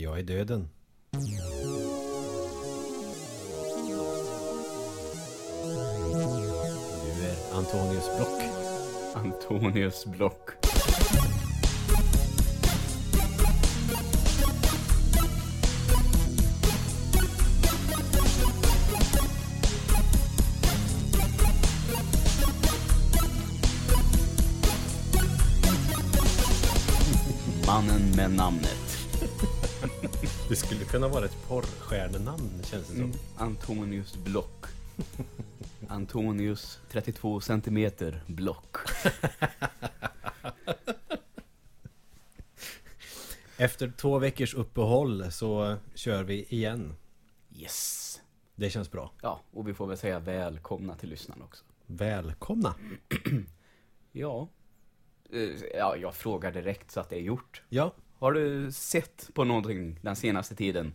Jag är döden. Du är Antonius Block. Antonius Block. Mannen med namnet. Det skulle kunna vara ett porrstjärnenamn känns det som. Mm. Antonius Block. Antonius 32 centimeter Block. Efter två veckors uppehåll så kör vi igen. Yes. Det känns bra. Ja, och vi får väl säga välkomna till lyssnarna också. Välkomna. Ja. Eh, Ja, jag frågar direkt så att det är gjort. Ja, Har du sett på någonting den senaste tiden?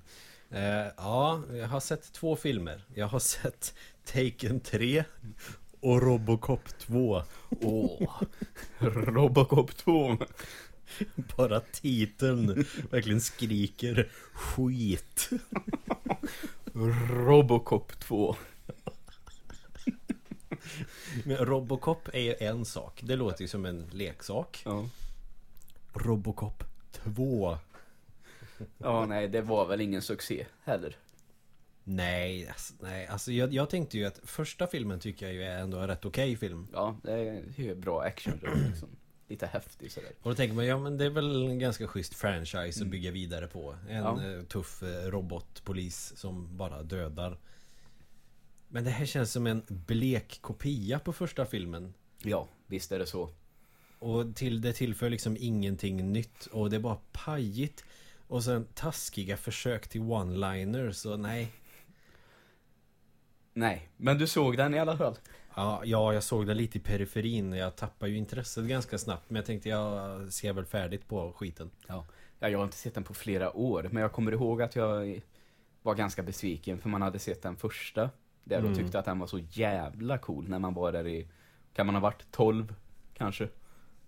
eh, ja, jag har sett två filmer. Jag har sett Taken 3 och Robocop 2. Åh, Robocop 2. Bara titeln verkligen skriker skit. Robocop 2. Men Robocop är ju en sak. Det låter ju som en leksak. Ja. Robocop 2. ja, nej, det var väl ingen succé heller. Nej, alltså, nej. Alltså jag, jag tänkte ju att första filmen tycker jag ju är ändå en rätt okej film. Ja, det är ju bra action liksom. Lite häftig sådär. Och då tänker man, ja men det är väl en ganska schysst franchise att bygga vidare på. En Ja. eh, tuff eh, robotpolis som bara dödar. Men det här känns som en blek kopia på första filmen. Ja, visst är det så. Och till det tillför liksom ingenting nytt. Och det är bara pajigt. Och sen taskiga försök till one-liners. Och nej. Nej, men du såg den i alla fall. Ja, ja, jag såg det lite i periferin. Jag tappade ju intresset ganska snabbt. Men jag tänkte jag ser väl färdigt på skiten. Ja. ja, jag har inte sett den på flera år, men jag kommer ihåg att jag var ganska besviken för man hade sett den första. Där och Mm. tyckte att den var så jävla cool när man var där i, kan man ha varit 12 kanske?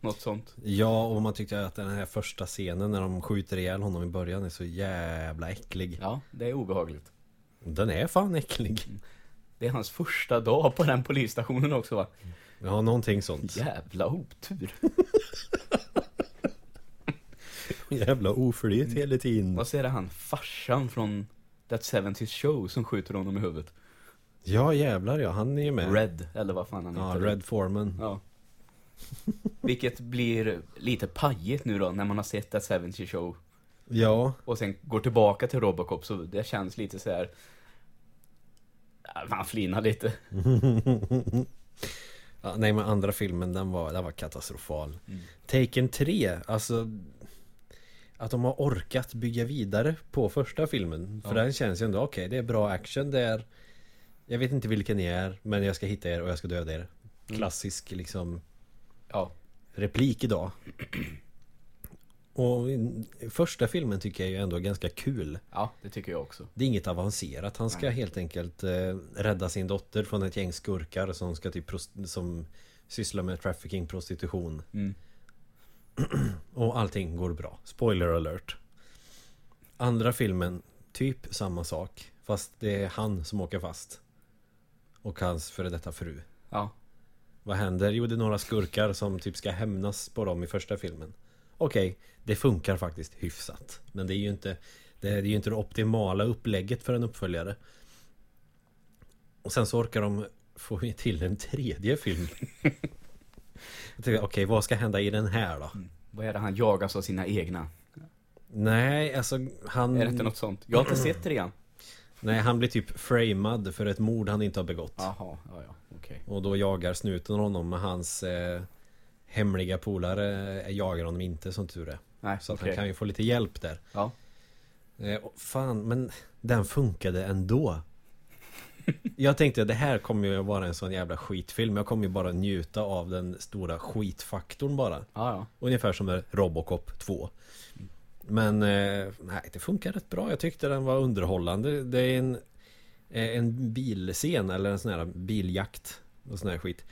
Något sånt. Ja, och man tyckte att den här första scenen när de skjuter ihjäl honom i början är så jävla äcklig. Ja, det är obehagligt. Den är fan äcklig. Det är hans första dag på den polisstationen också va? Ja, någonting sånt. Jävla otur. Jävla oflyt hela tiden. Vad säger han, farsan från That 70's Show som skjuter honom i huvudet? Ja, jävlar ja. Han är ju med. Red, eller vad fan han Ja, heter. Red Foreman. Ja. Vilket blir lite pajigt nu då när man har sett That 70 Show Ja, och sen går tillbaka till Robocop så det känns lite så här. Man flinar lite. ja. Nej, men andra filmen den var, den var katastrofal. Mm. Taken 3, alltså... Att de har orkat bygga vidare på första filmen. För Ja. den känns ju ändå, okej, det är bra action, det är... Jag vet inte vilken ni är, men jag ska hitta er och jag ska döda er. Mm. Klassisk liksom Ja. replik idag. Och första filmen tycker jag ju ändå är ganska kul. ja, det tycker jag också. Det är inget avancerat. Han ska Nej. helt enkelt eh, rädda sin dotter från ett gäng skurkar som ska typ som sysslar med trafficking, prostitution. Mm. Och allting går bra. Spoiler alert. Andra filmen, typ samma sak. Fast det är han som åker fast. Och hans före detta fru. Ja. Vad händer? Jo, det är några skurkar som typ ska hämnas på dem i första filmen. Okej, det funkar faktiskt hyfsat. Men det är ju inte det är ju inte det optimala upplägget för en uppföljare. Och sen så orkar de få till en tredje film. Okej, vad ska hända i den här då? Vad är det han jagas av sina egna? Nej, alltså han... Är det inte något sånt? Jag har inte sett det igen. Nej, han blir typ framad för ett mord han inte har begått. Jaha, ja ja, okej. Och då jagar snuten honom med hans eh, hemliga polare eh, jagar honom inte som tur är. Nej, Så okej. han kan ju få lite hjälp där. Ja. Eh, fan, men den funkade ändå. Jag tänkte att det här kommer ju vara en sån jävla skitfilm. Jag kommer ju bara njuta av den stora skitfaktorn bara. Ja, ja. Ungefär som med Robocop 2. Men eh, nej, det funkar rätt bra. Jag tyckte den var underhållande. Det är en, en bilscen eller en sån här biljakt och sån här skit.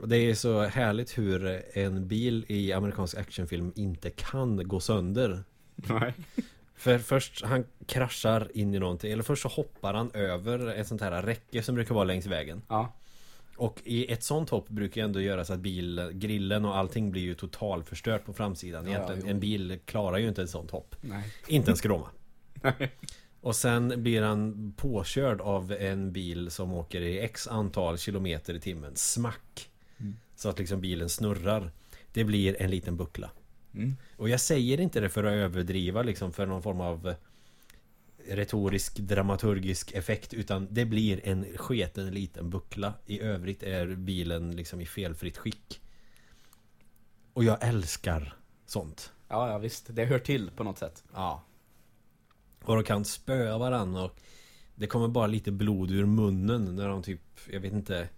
Och det är så härligt hur en bil i amerikansk actionfilm inte kan gå sönder. Nej. För först, han kraschar in i någonting Eller först så hoppar han över ett sånt här räcke som brukar vara längs vägen Ja, Och i ett sånt hopp brukar ju ändå göra så att bil, grillen och allting blir ju totalförstört på framsidan Ja, Egentligen, jo. en bil klarar ju inte ett sånt hopp nej. Inte en skråma Och sen blir han påkörd av en bil som åker i x antal kilometer i timmen Smack Mm. Så att liksom bilen snurrar Det blir en liten buckla Mm. Och jag säger inte det för att överdriva liksom för någon form av eh, Retorisk dramaturgisk effekt Utan det blir en sketen liten buckla I övrigt är bilen liksom i felfritt skick Och jag älskar sånt Ja, ja visst. Det hör till på något sätt. Ja Och de kan spöa varandra och Det kommer bara lite blod ur munnen när de typ Jag vet inte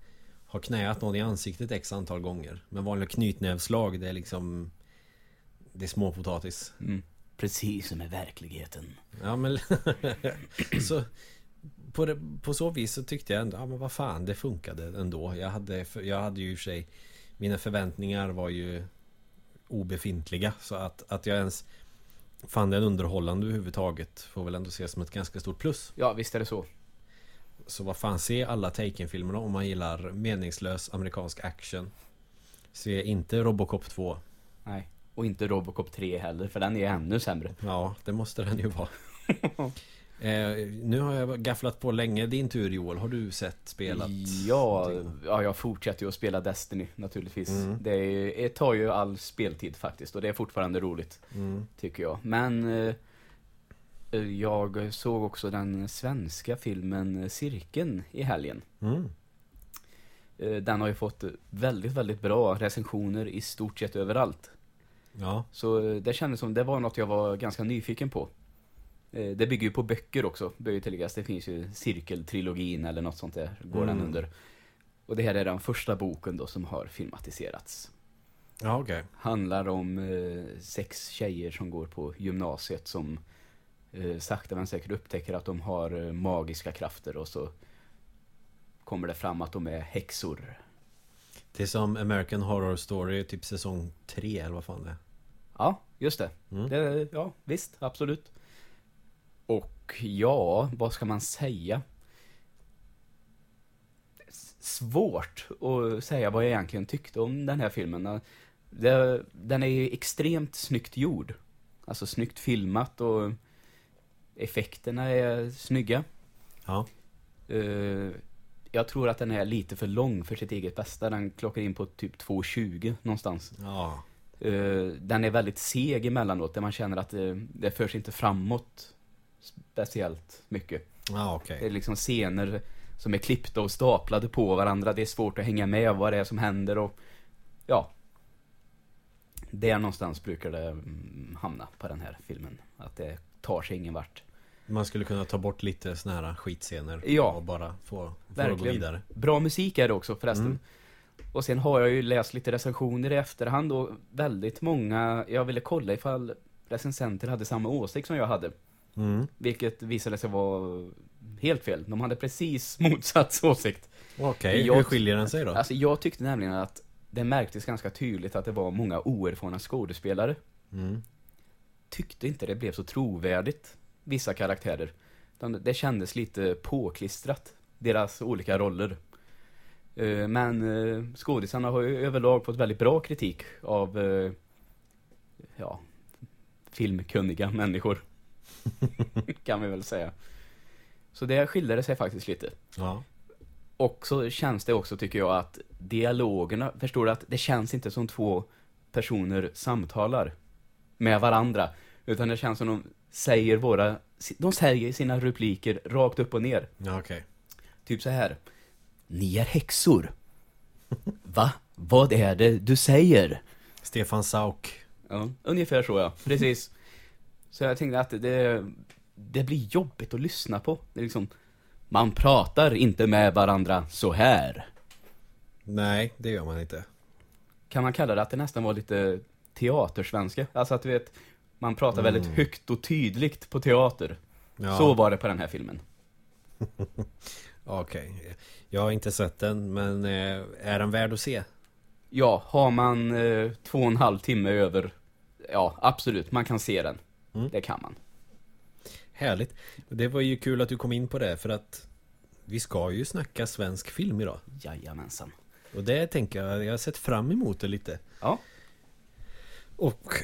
Har knäat någon i ansiktet x antal gånger Men vanliga knytnävslag det är liksom Det är småpotatis Mm. Precis som i verkligheten. Ja men så på, det, på så vis så tyckte jag ändå, ja men vad fan det funkade ändå Jag hade, jag hade ju i och för sig Mina förväntningar var ju Obefintliga så att, att jag ens Fann den underhållande överhuvudtaget Får väl ändå ses som ett ganska stort plus Ja, visst är det så. Så vad fan, se alla Taken-filmerna om man gillar meningslös amerikansk action Se inte Robocop 2 Nej. Och inte Robocop 3 heller, för den är ännu sämre. Ja, det måste den ju vara eh, Nu har jag gafflat på länge Din tur Joel, har du sett, spelat? Ja, någonting? ja, jag fortsätter ju att spela Destiny naturligtvis. Mm. Det, är, det tar ju all speltid faktiskt och det är fortfarande roligt, Mm. tycker jag. Men eh, jag såg också den svenska filmen Cirkeln i helgen. Mm. Eh, Den har ju fått väldigt, väldigt bra recensioner i stort sett överallt. Ja, Så eh, det kändes som det var något jag var ganska nyfiken på. Eh, Det bygger ju på böcker också, bör ju tilläggas. Det finns ju Cirkeltrilogin eller något sånt där, går den Mm. under. Och det här är den första boken då som har filmatiserats. ja okej Handlar om eh, sex tjejer som går på gymnasiet som eh, sakta men säkert upptäcker att de har eh, magiska krafter och så kommer det fram att de är häxor. Det är som American Horror Story typ säsong 3 eller vad fan det är Ja, just det. Mm. det ja, visst, absolut. Och ja, vad ska man säga? Svårt att säga vad jag egentligen tyckte om den här filmen. Den är ju extremt snyggt gjord. Alltså snyggt filmat och effekterna är snygga. Ja, Eh, jag tror att den är lite för lång för sitt eget bästa. Den klockar in på typ 2.20 någonstans. ja Eh, den är väldigt seg emellanåt, där man känner att det, det förs inte framåt speciellt mycket. Ja okej Det är liksom scener som är klippta och staplade på varandra. Det är svårt att hänga med vad det är som händer och ja. Där någonstans brukar det mm, hamna på den här filmen. Att det tar sig ingen vart. Man skulle kunna ta bort lite såna här skitscener Ja. Och bara få, få det gå Verkligen. vidare Bra musik är det också förresten. Mm. Och sen har jag ju läst lite recensioner i efterhand och väldigt många, jag ville kolla ifall recensenter hade samma åsikt som jag hade. Mm. Vilket visade sig vara helt fel. De hade precis motsatt åsikt. Okej, Jag- hur skiljer den sig då? Alltså jag tyckte nämligen att det märktes ganska tydligt att det var många oerfarna skådespelare. Mm. Tyckte inte det blev så trovärdigt, vissa karaktärer. Det kändes lite påklistrat, deras olika roller. Eh, Men eh, skådisarna har ju överlag fått väldigt bra kritik av, eh, ja, filmkunniga människor. kan vi väl säga. Så det skiljer det sig faktiskt lite. Ja, Och så känns det också, tycker jag, att dialogerna, förstår du att det känns inte som två personer samtalar med varandra. Utan det känns som de säger våra, de säger sina repliker rakt upp och ner. ja okej Typ så här. Ni är häxor. Va? Vad är det du säger? Stefan Sauk Ja, ungefär så ja. Precis. Så jag tänkte att det, det blir jobbigt att lyssna på. Det är liksom, man pratar inte med varandra så här. Nej, det gör man inte kan man kalla det att det nästan var lite teatersvenska? Alltså att du vet, man pratar väldigt högt och tydligt på teater. ja. Så var det på den här filmen. Okej Jag har inte sett den men eh, är den värd att se? Ja, har man eh, två och en halv timme över, ja absolut, man kan se den. Mm. Det kan man. Härligt. Det var ju kul att du kom in på det för att vi ska ju snacka svensk film idag. Jajamensan. Och det tänker jag, jag har sett fram emot det lite. Ja. Och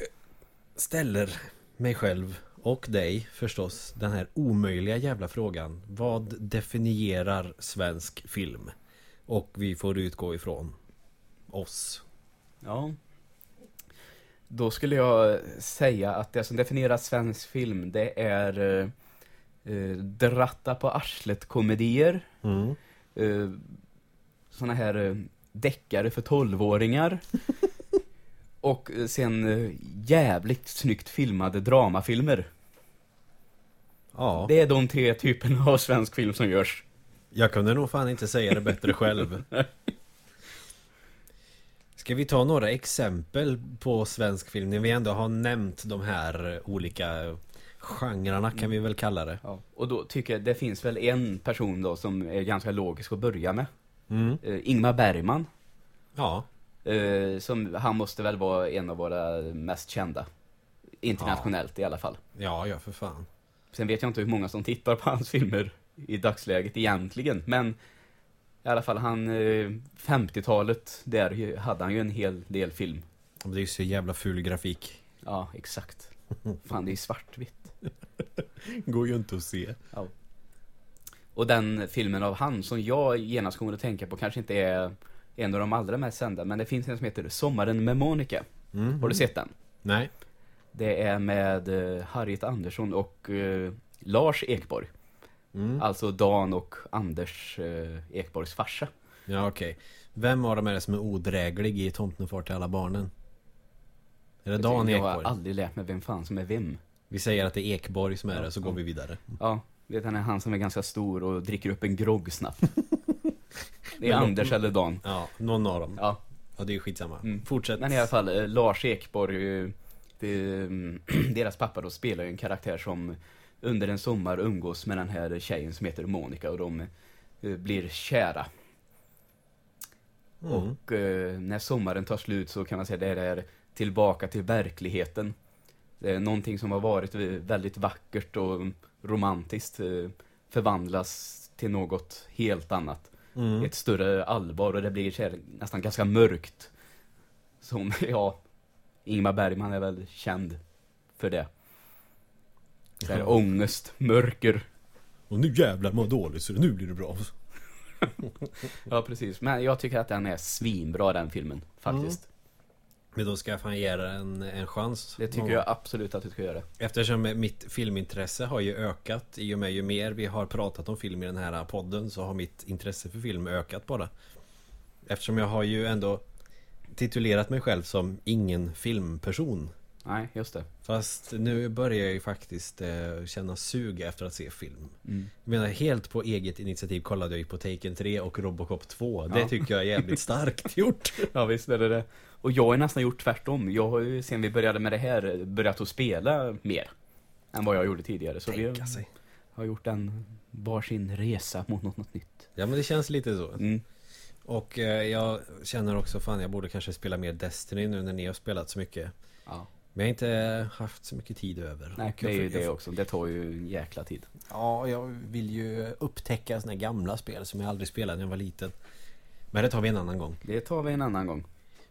ställer mig själv och dig förstås den här omöjliga jävla frågan. Vad definierar svensk film? Och vi får utgå ifrån oss. Ja. Då skulle jag säga att det som definierar svensk film, det är eh, eh, dratta på arslet-komedier. Mm. Eh, såna här eh, deckare för tolvåringar. Och eh, sen eh, jävligt snyggt filmade dramafilmer. Ja, Det är de tre typerna av svensk film som görs. jag kunde nog fan inte säga det bättre själv. Ska vi ta några exempel på svensk film när vi ändå har nämnt de här olika genrerna kan vi väl kalla det. Ja. Och då tycker jag det finns väl en person då som är ganska logisk att börja med. Mm. Eh, Ingmar Bergman. Ja, Eh, som, han måste väl vara en av våra mest kända. Internationellt i alla fall. ja, ja för fan. Sen vet jag inte hur många som tittar på hans filmer i dagsläget egentligen. Men i alla fall han, eh, 50-talet, där hade han ju en hel del film. Det är ju så jävla ful grafik. Ja, exakt. Fan, det är svartvitt. Går ju inte att se. Ja. Och den filmen av han som jag genast kommer att tänka på kanske inte är en av de allra mest kända, men det finns en som heter Sommaren med Monica. Mm. Har du sett den? Nej. Det är med eh, Harriet Andersson och eh, Lars Ekborg. Mm. Alltså Dan och Anders eh, Ekborgs farsa. Ja okej. Vem av dem är det som är odräglig i Tomten far till alla barnen? Är det Dan jag har Ekborg? aldrig lärt mig vem fan som är vem. Vi säger att det är Ekborg som är Ja, det, så ja. går vi vidare. Ja, han är han som är ganska stor och dricker upp en grogg snabbt. Det är Anders eller Dan. Ja, någon av dem. Ja, Ja, det är ju skitsamma. Mm. Fortsätt. men i alla fall, eh, Lars Ekborg, eh, det, mm, deras pappa då spelar ju en karaktär som under en sommar umgås med den här tjejen som heter Monica och de eh, blir kära. Mm. Och eh, när sommaren tar slut så kan man säga det är tillbaka till verkligheten. Det är någonting som har varit väldigt vackert och romantiskt eh, förvandlas till något helt annat. Mm. Ett större allvar och det blir nästan ganska mörkt. Som, ja, Ingmar Bergman är väl känd för det. Så här, Ja. ångest, mörker. Och nu jävlar mår dåligt så nu blir det bra. Ja, precis. Men jag tycker att den är svinbra den filmen, faktiskt. Men då ska jag fan ge den en, en chans. Det tycker jag absolut att du ska göra. Eftersom mitt filmintresse har ju ökat i och med ju mer vi har pratat om film i den här podden så har mitt intresse för film ökat bara. Eftersom jag har ju ändå titulerat mig själv som ingen filmperson. Nej, just det. Fast nu börjar jag ju faktiskt eh, känna sug efter att se film. Mm. Jag menar helt på eget initiativ kollade jag ju på Taken 3 och Robocop 2. Det Ja. tycker jag är jävligt starkt gjort. Ja, visst är det det. Och jag har nästan gjort tvärtom. Jag har ju sen vi började med det här börjat att spela mer. Än vad jag gjorde tidigare. Så vi Tänka sig. har gjort en varsin resa mot något, något nytt. Ja men det känns lite så. Mm. Och eh, jag känner också fan jag borde kanske spela mer Destiny nu när ni har spelat så mycket. Ja. Men jag har inte haft så mycket tid över. Nej, det är ju det också. Det tar ju en jäkla tid. Ja, jag vill ju upptäcka såna gamla spel som jag aldrig spelade när jag var liten. Men det tar vi en annan gång. Det tar vi en annan gång.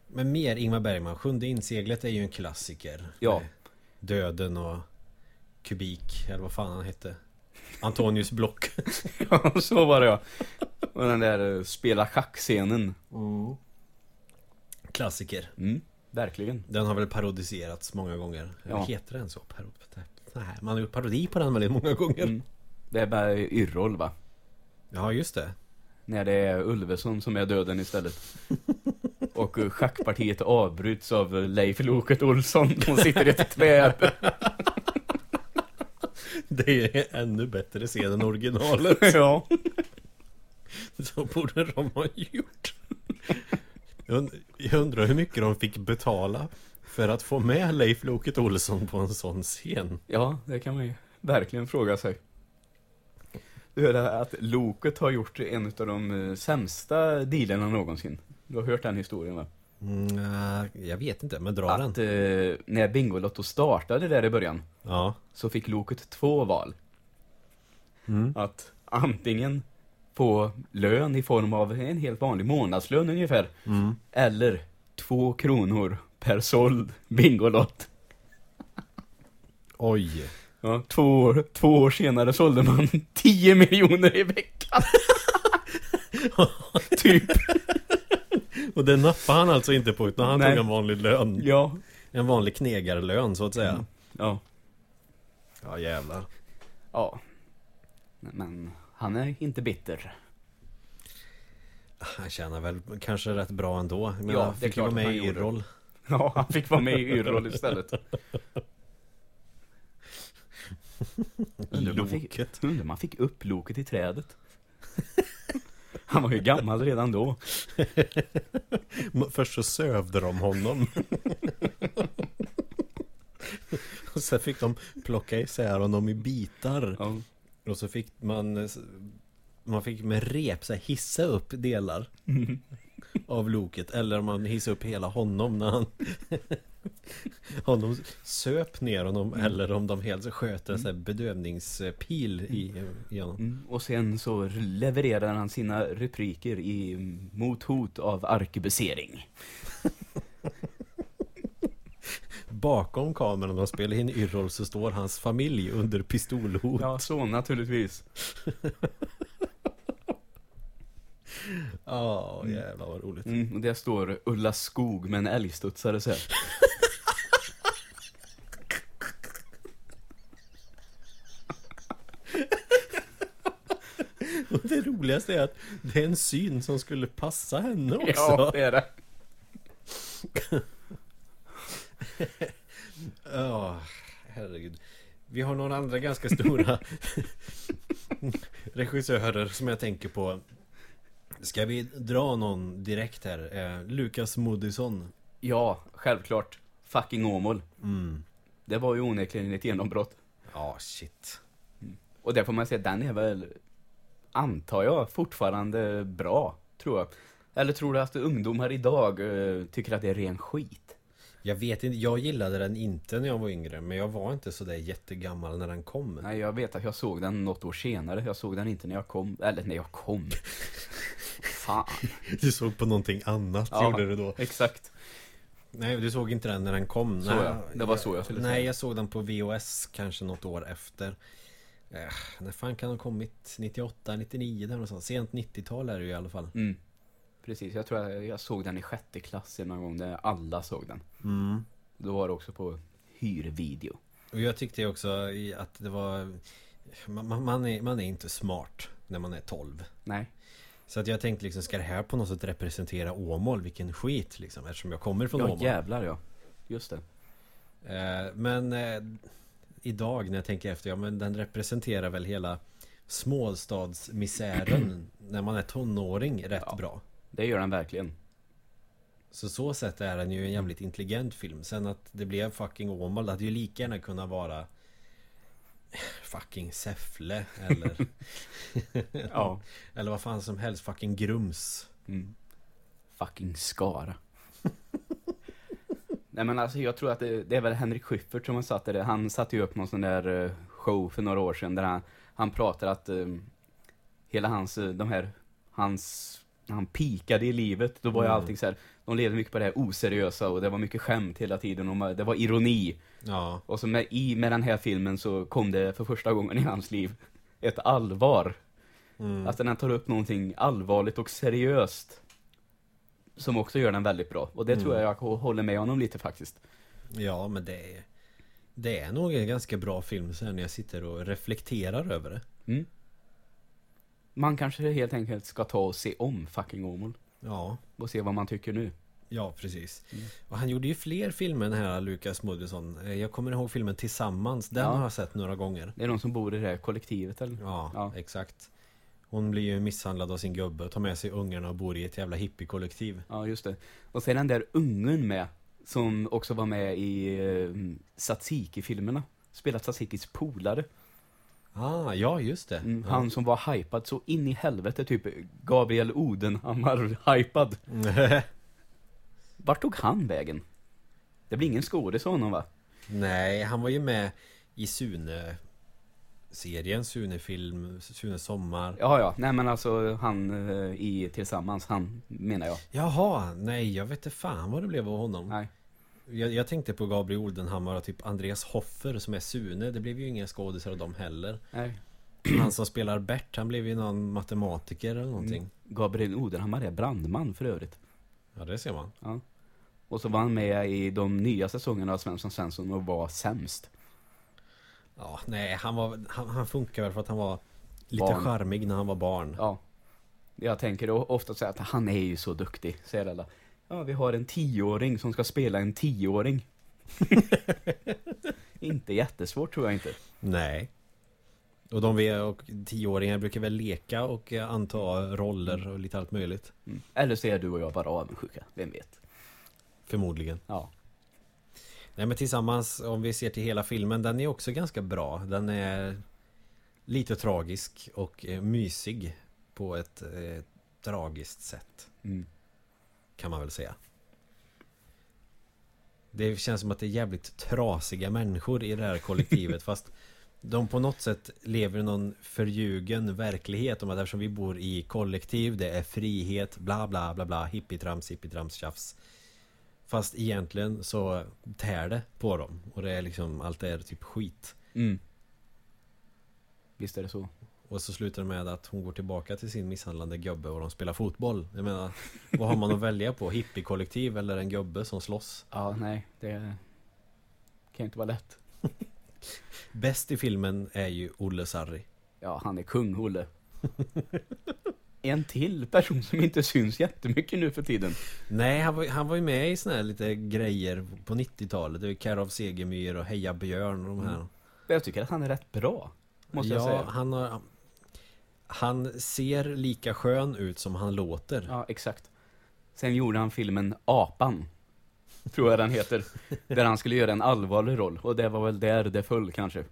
Men mer Ingmar Bergman. Sjunde inseglet är ju en klassiker. Ja. Döden och Kubik, eller vad fan han hette. Antonius Block. Ja, så var det ja. Och den där eh, spela schack-scenen. Klassiker. Mm, verkligen. Den har väl parodiserats många gånger. Ja. Heter den så? Parod... Nej, man har gjort parodi på den väldigt många gånger. Mm. Det är bara Yrrol va? Ja, just det. När det är Ulveson som är döden istället. Och schackpartiet avbryts av Leif Loket Olsson som sitter i ett träd. Det är ännu bättre scen än originalet. ja. Så borde de ha gjort. Jag und- Jag undrar hur mycket de fick betala för att få med Leif Loket Olsson på en sån scen. ja, det kan man ju verkligen fråga sig. Du hörde att Loket har gjort en av de eh, sämsta dealerna någonsin. Du har hört den historien va? Mm, jag vet inte, men dra den. Att eh, när Bingolotto startade där i början Ja. så fick Loket två val. Mm. Att antingen få lön i form av en helt vanlig månadslön ungefär. Mm. Eller två kronor per såld Bingolott. Oj. Ja, två, år, två år senare sålde man 10 miljoner i veckan. typ. Och det nappade han alltså inte på utan han Nej. tog en vanlig lön. Ja. En vanlig knegarlön så att säga. Ja. Ja jävlar. Ja. Men han är inte bitter. Han tjänar väl kanske rätt bra ändå. Men Ja, han det är fick ju vara klart med i. Yrrol. Ja, han fick vara med i Yrrol istället. Undrar man fick-. Undrar man fick upp loket i trädet. Han var ju gammal redan då. Först så sövde de honom. Och sen fick de plocka isär honom i bitar. Ja. Och så fick man Man fick med rep så här, hissa upp delar Av loket. Eller om man hissade upp hela honom när han Honom söp ner honom. Eller om de helt sköt en här bedövningspil i, i honom. Mm. Och sen så levererar han sina repliker i Mot hot av arkebusering. Bakom kameran och spelar in Yrrol så står hans familj under pistolhot Ja, så naturligtvis. Ja, jävlar vad roligt Mm, och där står Ulla Skog med en älgstudsare så här. Och det roligaste är att det är en syn som skulle passa henne också Ja, det är det. Ja, herregud. Vi har några andra ganska stora regissörer som jag tänker på. Ska vi dra någon direkt här? Eh, Lukas Moodysson. Ja, självklart. Fucking Åmål. Mm. Det var ju onekligen ett genombrott. Ja, shit. Och där får man säga, den är väl, antar jag, fortfarande bra, tror jag. Eller tror du att ungdomar idag eh, tycker att det är ren skit? Jag vet inte, jag gillade den inte när jag var yngre. Men jag var inte så där jättegammal när den kom. Nej, jag vet att jag såg den något år senare. Jag såg den inte när jag kom, eller när jag kom. Fan. Du såg på någonting annat, Ja. gjorde du då? Exakt. Nej, du såg inte den när den kom. Så Nej, ja, det var så jag skulle Nej, säga. jag såg den på VOS kanske något år efter. Eh, när fan kan den ha kommit? 98, 99 där någonstans. Sent 90-tal är det ju i alla fall. Mm. Precis, jag tror jag, jag såg den i sjätte klass någon gång där alla såg den. Mm. Då var det också på hyrvideo. Och jag tyckte också att det var... Man, man- är, man är inte smart när man är 12. Nej. Så att jag tänkte liksom, ska det här på något sätt representera Åmål? Vilken skit liksom, eftersom jag kommer från Ja, Åmål. jävlar ja. Just det. Eh, men eh, idag när jag tänker efter, ja men den representerar väl hela småstadsmisären när man är tonåring rätt Ja. bra. Det gör den verkligen. Så så sätt är den ju en jävligt intelligent film. Sen att det blev fucking Åmål, det hade ju lika gärna kunnat vara Fucking Säffle eller Ja. Eller vad fan som helst, fucking Grums Mm. Fucking Skara. Nej men alltså jag tror att det, det är väl Henrik Schyffert som har satt det. Han satte ju upp någon sån där eh, show för några år sedan där han, han pratar att eh, hela hans, eh, de här, hans, när han pikade i livet, då var ju Mm. allting så här. de levde mycket på det här oseriösa och det var mycket skämt hela tiden och det var ironi. Ja, Och så med, i, med den här filmen så kom det för första gången i hans liv ett allvar. Att den tar upp någonting allvarligt och seriöst. Som också gör den väldigt bra. Och det tror Mm. jag jag håller med honom lite faktiskt. ja men det är Det är nog en ganska bra film sen när jag sitter och reflekterar över det Mm. Man kanske helt enkelt ska ta och se om fucking Åmål. Ja, Och se vad man tycker nu. ja precis Mm. Och han gjorde ju fler filmer den här Lukas Moodysson Eh, Jag kommer ihåg filmen Tillsammans Den Ja. har jag sett några gånger Det är någon som bor i det här kollektivet eller? Ja, Ja. exakt Hon blir ju misshandlad av sin gubbe och tar med sig ungarna och bor i ett jävla hippiekollektiv Ja, just det. Och sen den där ungen med. Som också var med i uh, Tsatsiki-filmerna. Spelat Tsatsikis polare. Ah, ja just det Mm, ja. Han som var hypad så in i helvete, typ Gabriel Odenhammar hypad. Vart tog han vägen? Det blir ingen skådis honom va? Nej, han var ju med i Sune serien, Sune-film, Sune Sommar. Ja, ja. Nej men alltså han eh, i Tillsammans, han menar jag. Jaha, nej jag vet inte fan vad det blev av honom. Nej. Jag, jag tänkte på Gabriel Oldenhammar och typ Andreas Hoffer som är Sune. Det blev ju inga skådisar av dem heller. Nej. Han som spelar Bert, han blev ju någon matematiker eller någonting. Mm. Gabriel Odenhammar är brandman för övrigt. Ja, det ser man. Ja. Och så var han med i de nya säsongerna av Svensson Svensson och var sämst. Ja, nej, han, var, han, han funkar väl för att han var lite Barn. charmig när han var barn. Ja. Jag tänker ofta säga att han är ju så duktig, säger alla. Ja, vi har en tioåring som ska spela en tioåring. inte jättesvårt tror jag inte. Nej. Och de vi och tioåringar brukar väl leka och eh, anta roller och lite allt möjligt. Mm. Eller så är du och jag bara avundsjuka, vem vet? Förmodligen. Ja. Nej men tillsammans, om vi ser till hela filmen, den är också ganska bra. Den är lite tragisk och eh, mysig på ett eh, tragiskt sätt. Mm. Kan man väl säga. Det känns som att det är jävligt trasiga människor i det här kollektivet fast de på något sätt lever i någon förljugen verklighet om att eftersom vi bor i kollektiv, det är frihet, bla bla bla bla, hippietrams, hippietrams, tjafs. Fast egentligen så tär det på dem och det är liksom, allt är typ skit. Mm. Visst är det så. Och så slutar det med att hon går tillbaka till sin misshandlande gubbe och de spelar fotboll. Jag menar, vad har man att välja på? Hippiekollektiv eller en gubbe som slåss? Ja, nej, det kan inte vara lätt. Bäst i filmen är ju Olle Sarri. Ja, han är kung, Olle. en till person som inte syns jättemycket nu för tiden. Nej, han var, han var ju med i såna här lite grejer på 90-talet. Det var Care of Segemyhr och Heja Björn och de här. Men jag tycker att han är rätt bra. Måste jag ja, säga. han har... Han ser lika skön ut som han låter. Ja, exakt. Sen gjorde han filmen Apan. Tror jag den heter. Där han skulle göra en allvarlig roll. Och det var väl där det föll kanske.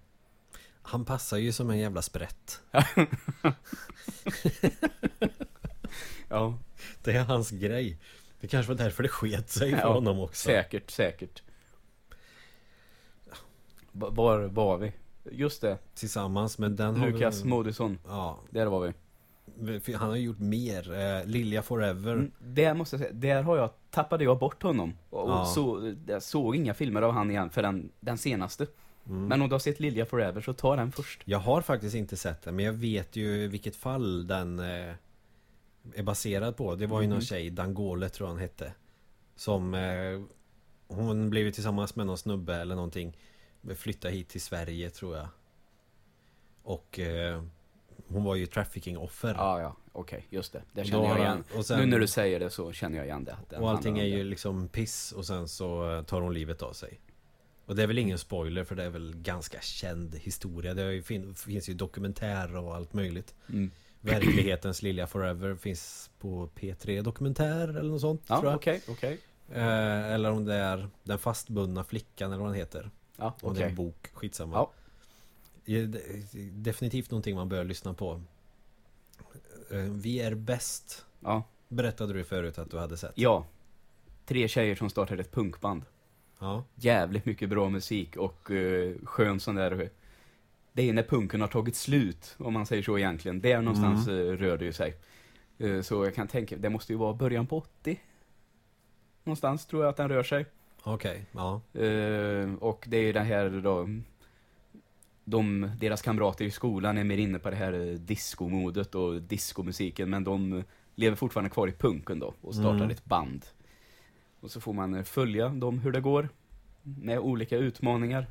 Han passar ju som en jävla sprätt. Ja, Det är hans grej. Det kanske var därför det sket sig för Ja, honom också. säkert, säkert. Va- Var var vi? Just det, Tillsammans, men den har Lukas väl- Moodysson. Ja, Där var vi. han har gjort mer. Eh, Lilja Forever. Mm, Där måste jag säga, där har jag, tappade jag bort honom. Och Ja. så, jag såg inga filmer av han igen för den, den senaste. Mm. Men om du har sett Lilja Forever så ta den först. Jag har faktiskt inte sett den, men jag vet ju vilket fall den eh, är baserad på. Det var ju någon Mhm. tjej, Dangole tror jag han hette. Som eh, Hon blev tillsammans med någon snubbe eller någonting. Flyttade hit till Sverige tror jag. Och eh, hon var ju trafficking-offer. Ja, ja, okej, just det. Det känner då jag igen. sen- Nu när du säger det så känner jag igen det. Och allting är ju liksom piss och sen så eh, tar hon livet av sig. Och det är väl ingen spoiler för det är väl ganska känd historia. Det ju, fin- finns ju dokumentärer och allt möjligt. Mm. Verklighetens Lilja Forever finns på P3 Dokumentär eller något sånt tror Ja, jag. okej, okej. Eh, eller om det är Den fastbundna flickan eller vad den heter. Ja, Om det är en bok, skitsamma. Ja. Definitivt någonting man bör lyssna på. Eh, Vi är bäst. Ja. Berättade du förut att du hade sett. ja. Tre tjejer som startade ett punkband. Ja. Jävligt mycket bra musik och uh, skön sån där... Det är när punken har tagit slut, om man säger så egentligen. Där någonstans Mm. eh, rör det ju sig. Eh, så jag kan tänka, det måste ju vara början på 80. Någonstans tror jag att den rör sig. Okej, ja. Eh, och det är ju det här då, de, deras kamrater i skolan är mer inne på det här eh, diskomodet och diskomusiken, men de lever fortfarande kvar i punken då och startar Mm. ett band. Och så får man eh, följa dem hur det går med olika utmaningar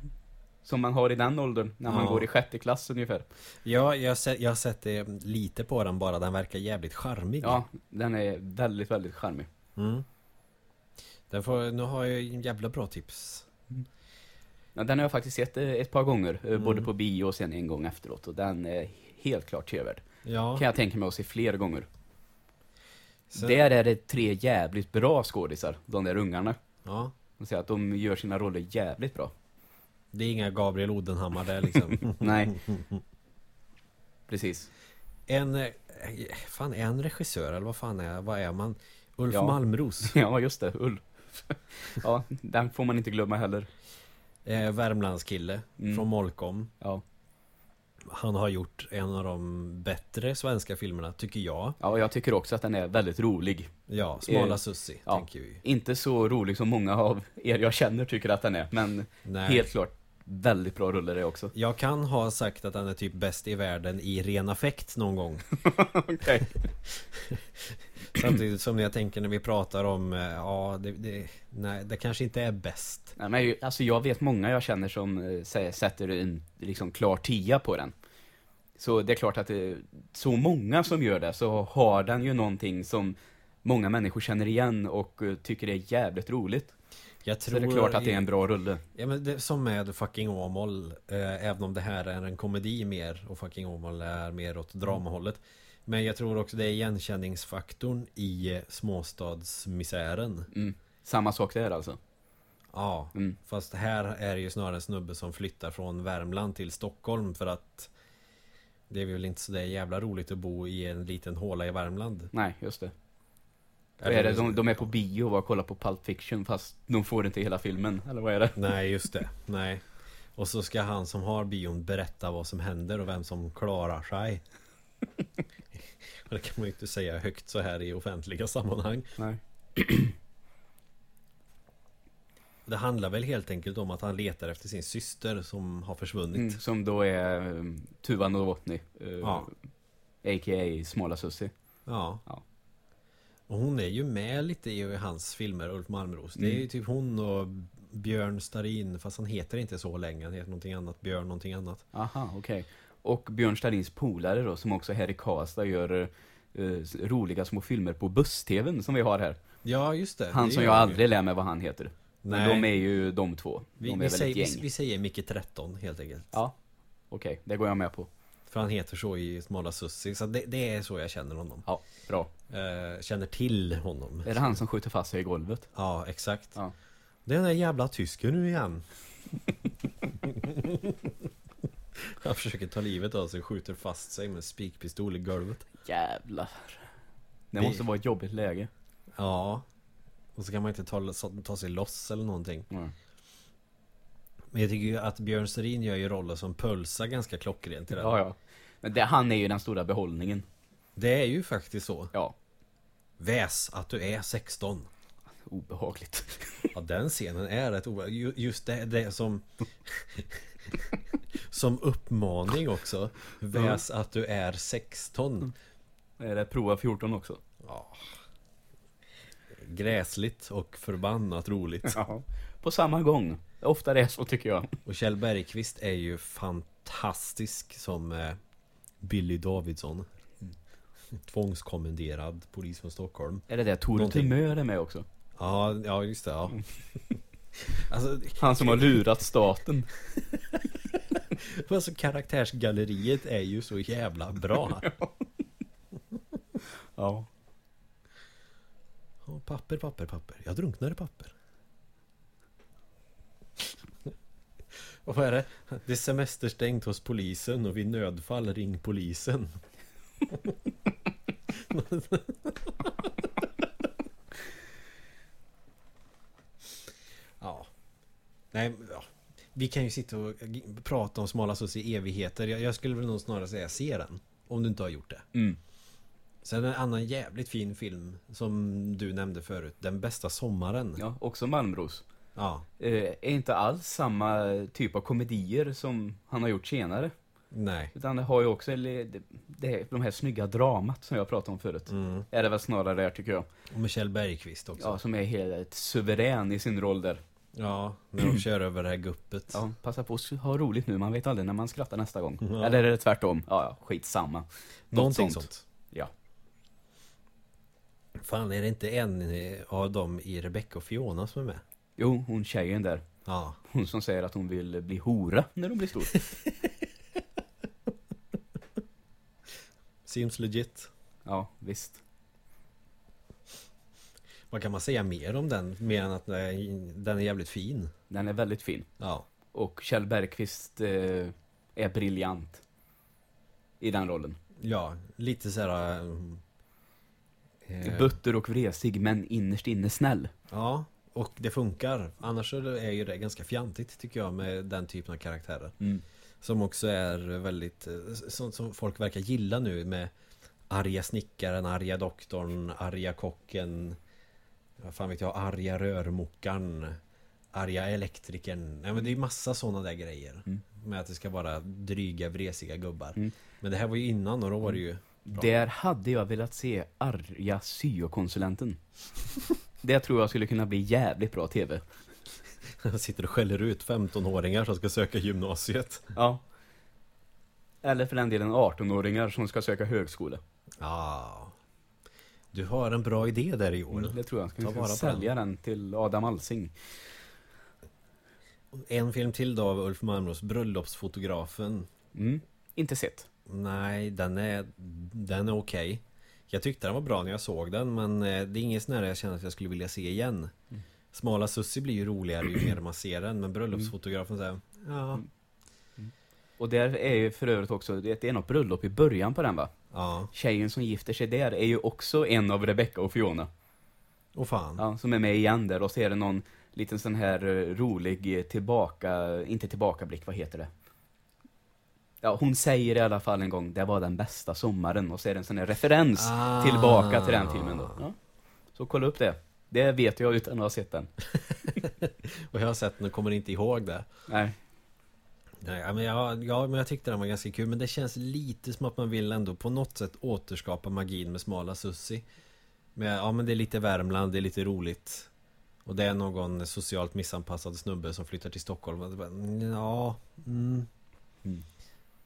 som man har i den åldern, när man Ja. går i sjätte klass ungefär. Ja, jag jag har sett det lite på den bara. Den verkar jävligt charmig. Ja, den är väldigt, väldigt charmig. Mm. Den får, nu har jag en jävla bra tips. Ja, den har jag faktiskt sett eh, ett par gånger, eh, Mm. både på bio och sen en gång efteråt, och den är helt klart sevärd. Ja. Kan jag tänka mig att se fler gånger. Sen- Där är det tre jävligt bra skådisar, de där ungarna. ja. Man säger att de gör sina roller jävligt bra. Det är inga Gabriel Odenhammar där liksom. Nej. Precis. En... eh, Fan, är en regissör eller vad fan är, vad är man? Ulf Ja. Malmros. Ja, just det. Ulf. Ja, den får man inte glömma heller. Eh, Värmlandskille Mm. från Molkom. Ja. Han har gjort en av de bättre svenska filmerna, tycker jag. ja, jag tycker också att den är väldigt rolig. Ja, Smala Eh, Sussi, ja. tänker vi. Inte så rolig som många av er jag känner tycker att den är, men Nej. helt klart väldigt bra rulle det också. Jag kan ha sagt att den är typ bäst i världen i ren affekt någon gång. Okej. Samtidigt som jag tänker när vi pratar om, eh, ja, det, det, nej, det kanske inte är bäst. Nej, men alltså jag vet många jag känner som eh, sätter en liksom klar tia på den. Så det är klart att det är så många som gör det så har den ju någonting som många människor känner igen och eh, tycker är jävligt roligt. Jag Så det är klart att det är en bra rulle. Ja men det, som med Fucking Åmål eh, Även om det här är en komedi mer Och Fucking Åmål är mer åt dramahållet Men jag tror också det är igenkänningsfaktorn i eh, småstadsmisären Mm. Samma sak där alltså. Ja Mm. Fast här är det ju snarare en snubbe som flyttar från Värmland till Stockholm för att Det är väl inte så där jävla roligt att bo i en liten håla i Värmland Nej, just det. Vad är det? De, de är på bio och kollar på Pulp Fiction fast de får inte hela filmen, eller vad är det? Nej just det, nej Och så ska han som har bion berätta vad som händer och vem som klarar sig Det kan man ju inte säga högt så här i offentliga sammanhang Nej. Det handlar väl helt enkelt om att han letar efter sin syster som har försvunnit Mm, som då är um, Tuva Novotny. Uh, Ja. A.k.a. Smala Sussi. Ja. Ja. Och hon är ju med lite i hans filmer, Ulf Malmros Det är Mm. ju typ hon och Björn Starin Fast han heter inte så länge, han heter någonting annat Björn någonting annat Aha, okej. Och Björn Stadins polare då, som också här i Karlstad gör eh, roliga små filmer på buss-tvn som vi har här. Ja just det Han det som jag ju. aldrig lär mig vad han heter. Men Nej. de är ju de två. vi, de vi, väl säger, vi, vi säger Micke 13 helt enkelt Ja, okej. Det går jag med på. För han heter så i Smala Sussi Så det, det är så jag känner honom Ja, bra. eh, Känner till honom Är det han som skjuter fast sig i golvet? Ja exakt Ja. Det är den där jävla tysken nu igen Han försöker ta livet av sig och skjuter fast sig med en spikpistol i golvet Jävlar. Det måste vara ett jobbigt läge. Ja Och så kan man inte ta, ta sig loss eller någonting Mm. Men jag tycker ju att Björn Serin gör ju rollen som pölsa ganska klockrent i den Ja, ja. Men det, han är ju den stora behållningen. Det är ju faktiskt så Ja. Väs att du är 16 Obehagligt. Ja den scenen är rätt o... ju- Just det, det som Som uppmaning också Väs att du är 16 Är det prova 14 också? ja. Gräsligt och förbannat roligt Ja. På samma gång. Ofta det är så tycker jag. Och Kjell Bergqvist är ju fantastisk som eh, Billy Davidsson Tvångskommenderad polis från Stockholm Är det det Tore. Tumör är med också? Ja, ja just det ja Alltså, Han som har lurat staten. alltså karaktärsgalleriet är ju så jävla bra Ja. Ja, Papper, papper, papper Jag drunknar i papper Och vad är det? Det är semesterstängt hos polisen och vid nödfall ring polisen Ja Nej, ja. Vi kan ju sitta och prata om Smala Sus i evigheter jag, jag skulle väl nog snarare säga se den Om du inte har gjort det Mm. Sen en annan jävligt fin film Som du nämnde förut Den bästa sommaren Ja, också Malmros. Ja, Eh, är inte alls samma typ av komedier som han har gjort senare. Nej Utan det har ju också det, det, de här snygga dramat som jag pratade om förut. mm. Är det väl snarare där tycker jag. Och Michelle Bergqvist också Ja, som är helt suverän i sin roll där. Ja, när de kör över det här guppet Ja, passa på att ha roligt nu, man vet aldrig när man skrattar nästa gång. Ja. Eller är det tvärtom? Ja, ja, skitsamma. Någonting sånt. sånt. Ja. Fan, är det inte en av dem i Rebecca och Fiona som är med? Jo, hon tjejen där. Ja Hon som säger att hon vill bli hora när hon blir stor. Seems legit Ja, visst. Vad kan man säga mer om den? Mer än att eh, den är jävligt fin Den är väldigt fin. Ja Och Kjell Bergqvist eh, är briljant. I den rollen. Ja, lite såhär eh, Butter och vresig men innerst inne snäll. Ja Och det funkar. Annars så är ju det ganska fjantigt tycker jag med den typen av karaktärer. Mm. Som också är väldigt eh, Sånt som folk verkar gilla nu med Arga snickaren, arga doktorn, arga kocken Vad fan vet jag, arga rörmokaren Arga elektrikern Nej men det är massa sådana där grejer Mm. Med att det ska vara dryga, vresiga gubbar Mm. Men det här var ju innan och då var det ju bra. Där hade jag velat se arga syokonsulenten. Det tror jag skulle kunna bli jävligt bra TV. Han sitter och skäller ut 15-åringar som ska söka gymnasiet Ja. Eller för den delen 18-åringar som ska söka högskola. Ja Du har en bra idé där i år Mm, det tror jag. Ska vi på sälja den till Adam Alsing? En film till då av Ulf Malmros, Bröllopsfotografen Mm. Inte sett. Nej, den är, den är okej Jag tyckte den var bra när jag såg den men eh, det är inget sån här jag känner att jag skulle vilja se igen Mm. Smala Sussi blir ju roligare ju mer man ser den men Bröllopsfotografen säger Ja, Mm. Och där är ju för övrigt också, det är något bröllop i början på den va? Ja, Tjejen som gifter sig där är ju också en av Rebecca och Fiona. och fan Ja, som är med igen där och så är det någon liten sån här eh, rolig tillbaka, inte tillbakablick, vad heter det? Ja, hon säger i alla fall en gång, det var den bästa sommaren och så är det en sån här referens Ah. tillbaka till den filmen då. Ja. Så kolla upp det. Det vet jag utan att ha sett den. Och jag har sett den och kommer inte ihåg det Nej. Nej, men jag, ja, men jag tyckte den var ganska kul Men det känns lite som att man vill ändå på något sätt återskapa magin med Smala Sussi men, Ja men det är lite Värmland, det är lite roligt Och det är någon socialt missanpassad snubbe som flyttar till Stockholm Ja mm, Mm.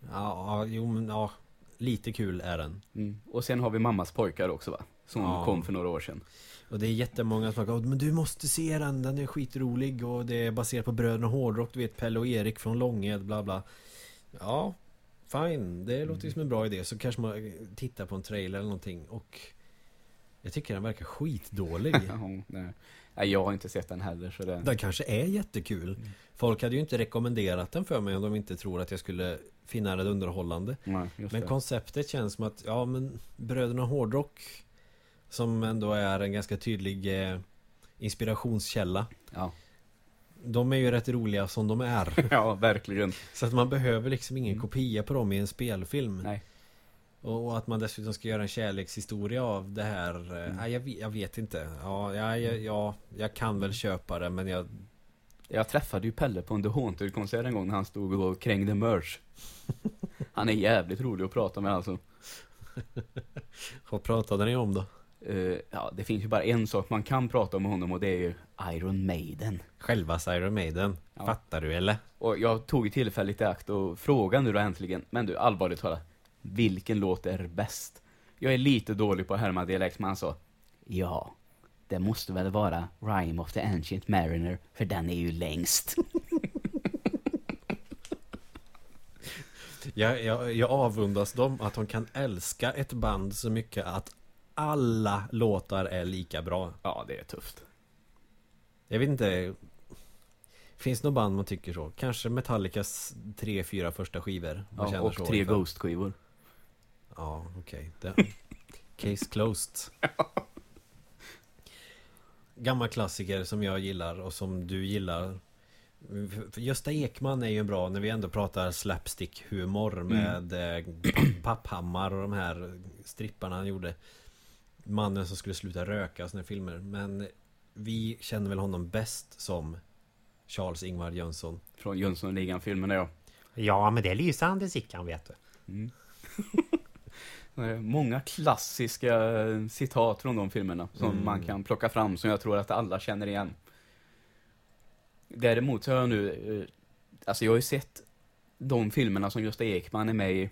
Ja, ja, jo men ja Lite kul är den Mm. Och sen har vi Mammas pojkar också va? Som Ja. kom för några år sedan. Och det är jättemånga som säger Men du måste se den, den är skitrolig Och det är baserat på Bröderna Hårdrock Du vet Pelle och Erik från Långed, bla bla. Ja Fine, det låter ju som en bra idé. Så kanske man tittar på en trailer eller någonting Och Jag tycker den verkar skitdålig. Nej. jag har inte sett den heller så det... Den kanske är jättekul. Folk hade ju inte rekommenderat den för mig om de inte tror att jag skulle finna den underhållande. Nej, Men konceptet känns som att, ja men Bröderna Hårdrock Som ändå är en ganska tydlig eh, Inspirationskälla Ja. De är ju rätt roliga som de är ja, verkligen. Så att man behöver liksom ingen Mm. kopia på dem i en spelfilm Nej. och, att man dessutom ska göra en kärlekshistoria av det här eh, Mm. nej, jag, vet- jag vet inte Ja, ja, ja, ja jag kan väl köpa det men jag Jag träffade ju Pelle på en The Haunted-konsert en gång när han stod och krängde merch. Han är jävligt rolig att prata med alltså. Vad pratade ni om då? Eh, ja, det finns ju bara en sak man kan prata om med honom och det är ju Iron Maiden. Själva Iron Maiden Ja. Fattar du eller? Och jag tog tillfället i akt och frågade nu då äntligen, men du allvarligt talat, vilken låt är bäst? Jag är lite dålig på att härma dialekt, men han sa, ja, det måste väl vara Rime of the Ancient Mariner, för den är ju längst. Jag, jag, jag avundas dem att de kan älska ett band så mycket att alla låtar är lika bra Ja, det är tufft. Jag vet inte Finns det något band man tycker så? Kanske Metallicas tre, fyra första skivor Ja, och så tre inför. Ghost-skivor. Ja, okej Det- Case closed Gammal klassiker som jag gillar och som du gillar Gösta Ekman är ju bra när vi ändå pratar slapstick humor med mm. Papphammar och de här stripparna han gjorde Mannen som skulle sluta röka och såna filmer Men vi känner väl honom bäst som Charles Ingvar Jönsson Från Jönssonligan-filmerna, ja. Ja men det är lysande Sickan vet du Mm. Många klassiska eh, citat från de filmerna som Mm. man kan plocka fram som jag tror att alla känner igen. Däremot så har jag nu, eh, alltså jag har ju sett de filmerna som Gösta Ekman är med i,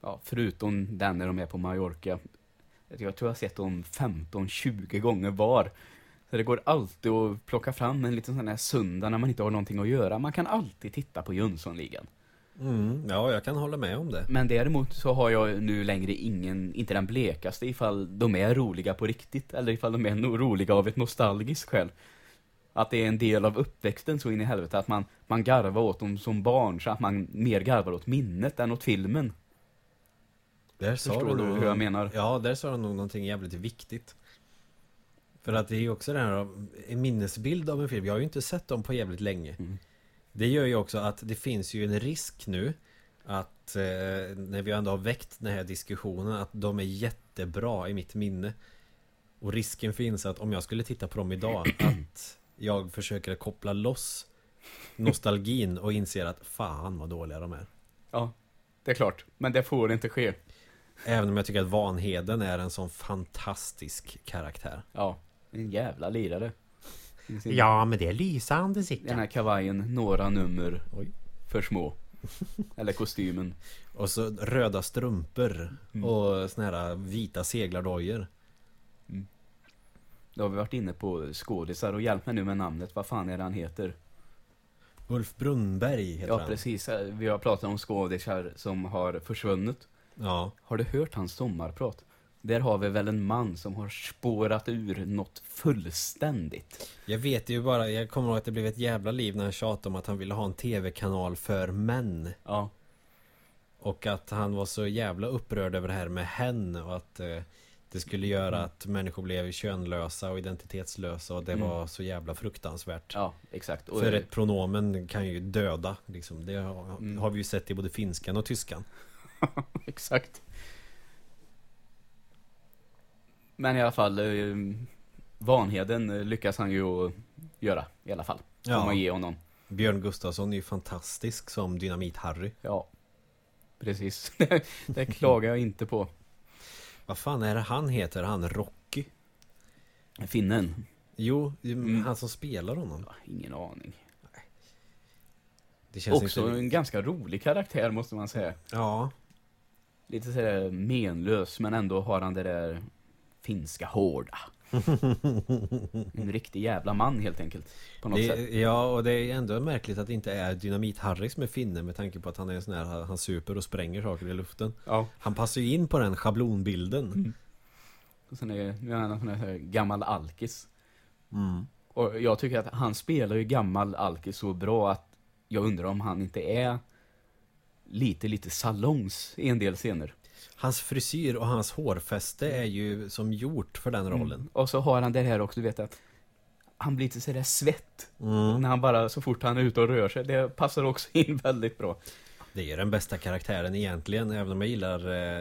ja, förutom den när de är på Mallorca. Jag tror jag har sett dem 15-20 gånger var. Så det går alltid att plocka fram en liten sån här söndag när man inte har någonting att göra. Man kan alltid titta på Jönssonligan. mm, Ja jag kan hålla med om det Men däremot så har jag nu längre ingen, inte den blekaste ifall de är roliga på riktigt eller ifall de är roliga av ett nostalgiskt skäl. Att det är en del av uppväxten så in i helvete att man, man garvar åt dem som barn så att man mer garvar åt minnet än åt filmen. Där sa Förstår du nog- hur jag menar? Ja, där sa du nog någonting jävligt viktigt För att det är ju också det här en minnesbild av en film. Jag har ju inte sett dem på jävligt länge. Mm. Det gör ju också att det finns ju en risk nu att eh, när vi ändå har väckt den här diskussionen att de är jättebra i mitt minne. Och risken finns att om jag skulle titta på dem idag att jag försöker koppla loss nostalgin och inser att fan vad dåliga de är. Ja, det är klart. Men det får inte ske. Även om jag tycker att Vanheden är en sån fantastisk karaktär. Ja, en jävla lirare. Sin- Ja, men det är lysande Den här kavajen, några nummer Oj. för små. Eller kostymen. Och så röda strumpor Mm. och såna här vita seglardojor. Då har vi varit inne på skådisar och hjälp mig nu med namnet. Vad fan är det han heter? Ulf Brunnberg heter Ja, han. precis. Vi har pratat om skådisar som har försvunnit. Ja, Har du hört hans sommarprat? Där har vi väl en man som har spårat ur något fullständigt. jag vet ju bara, jag kommer ihåg att det blev ett jävla liv när han tjatade om att han ville ha en tv-kanal för män. Ja, Och att han var så jävla upprörd över det här med hen och att eh, det skulle göra Mm. att människor blev könlösa och identitetslösa och det Mm. var så jävla fruktansvärt. ja exakt. Och, För ett pronomen kan ju döda liksom. Det har, Mm. har vi ju sett i både finskan och tyskan. Exakt. Men i alla fall, eh, Vanheden eh, lyckas han ju göra i alla fall. Ja. man ge honom. Björn Gustafsson är ju fantastisk som Dynamit-Harry. Ja, precis. det klagar jag inte på. Vad fan är det han heter? Han Rocky? Finnen? Jo, Mm. han som spelar honom. Ja, ingen aning. Det känns Också inte... en ganska rolig karaktär måste man säga. Ja, Lite sådär menlös men ändå har han det där finska hårda. En riktig jävla man helt enkelt. På något det, sätt. ja, och det är ändå märkligt att det inte är Dynamit-Harry som är finne med tanke på att han är en sån här, han super och spränger saker i luften. Ja. Han passar ju in på den schablonbilden. Mm. Och sen är nu är han en sån här gammal alkis. Mm. Och jag tycker att han spelar ju gammal alkis så bra att jag undrar om han inte är lite, lite salongs i en del scener. Hans frisyr och hans hårfäste är ju som gjort för den rollen. Mm. Och så har han det här också, du vet att han blir lite sådär svett Mm. när han bara, så fort han är ute och rör sig. Det passar också in väldigt bra. Det är den bästa karaktären egentligen, även om jag gillar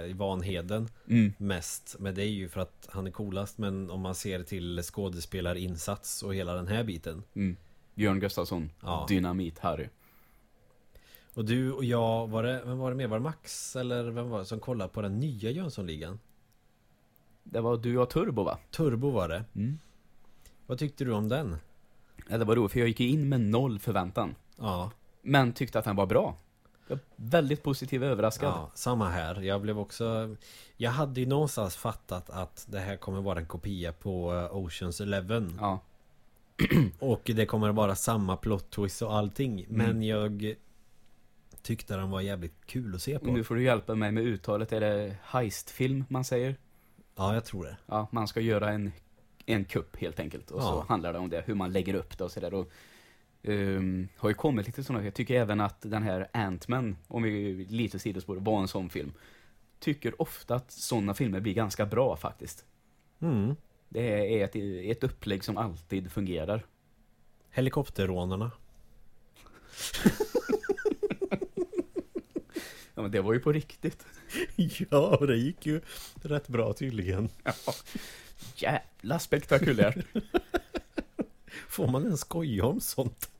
eh, Vanheden Mm. mest. Men det är ju för att han är coolast. Men om man ser till skådespelarinsats och hela den här biten. Mm. Björn Gustafsson, Ja. Dynamit-Harry. Och du och jag, var det, vem var det mer? Var det Max eller vem var det som kollade på den nya Jönssonligan? Det var du och Turbo va? Turbo var det. Mm. Vad tyckte du om den? Ja, det var roligt för jag gick in med noll förväntan. Ja, Men tyckte att den var bra. Jag väldigt positivt överraskad. ja, samma här. Jag blev också... Jag hade ju någonstans fattat att det här kommer vara en kopia på eh, Oceans Eleven. Ja. Och det kommer vara samma plot twist och allting. Mm. Men jag tyckte den var jävligt kul att se på. nu får du hjälpa mig med uttalet. Är det heistfilm man säger? Ja, jag tror det. Ja, man ska göra en, en kupp helt enkelt. Och så Ja. handlar det om det, hur man lägger upp det och sådär. Och, ehm, har ju kommit lite sådana, jag tycker även att den här Ant-Man, om vi lite sidospår, var en sån film. Tycker ofta att sådana filmer blir ganska bra faktiskt. Mm. Det är ett, ett upplägg som alltid fungerar. Helikopterrånarna. Ja, men det var ju på riktigt. ja, det gick ju rätt bra tydligen. Ja. Jävla spektakulärt. Får man en skoja om sånt?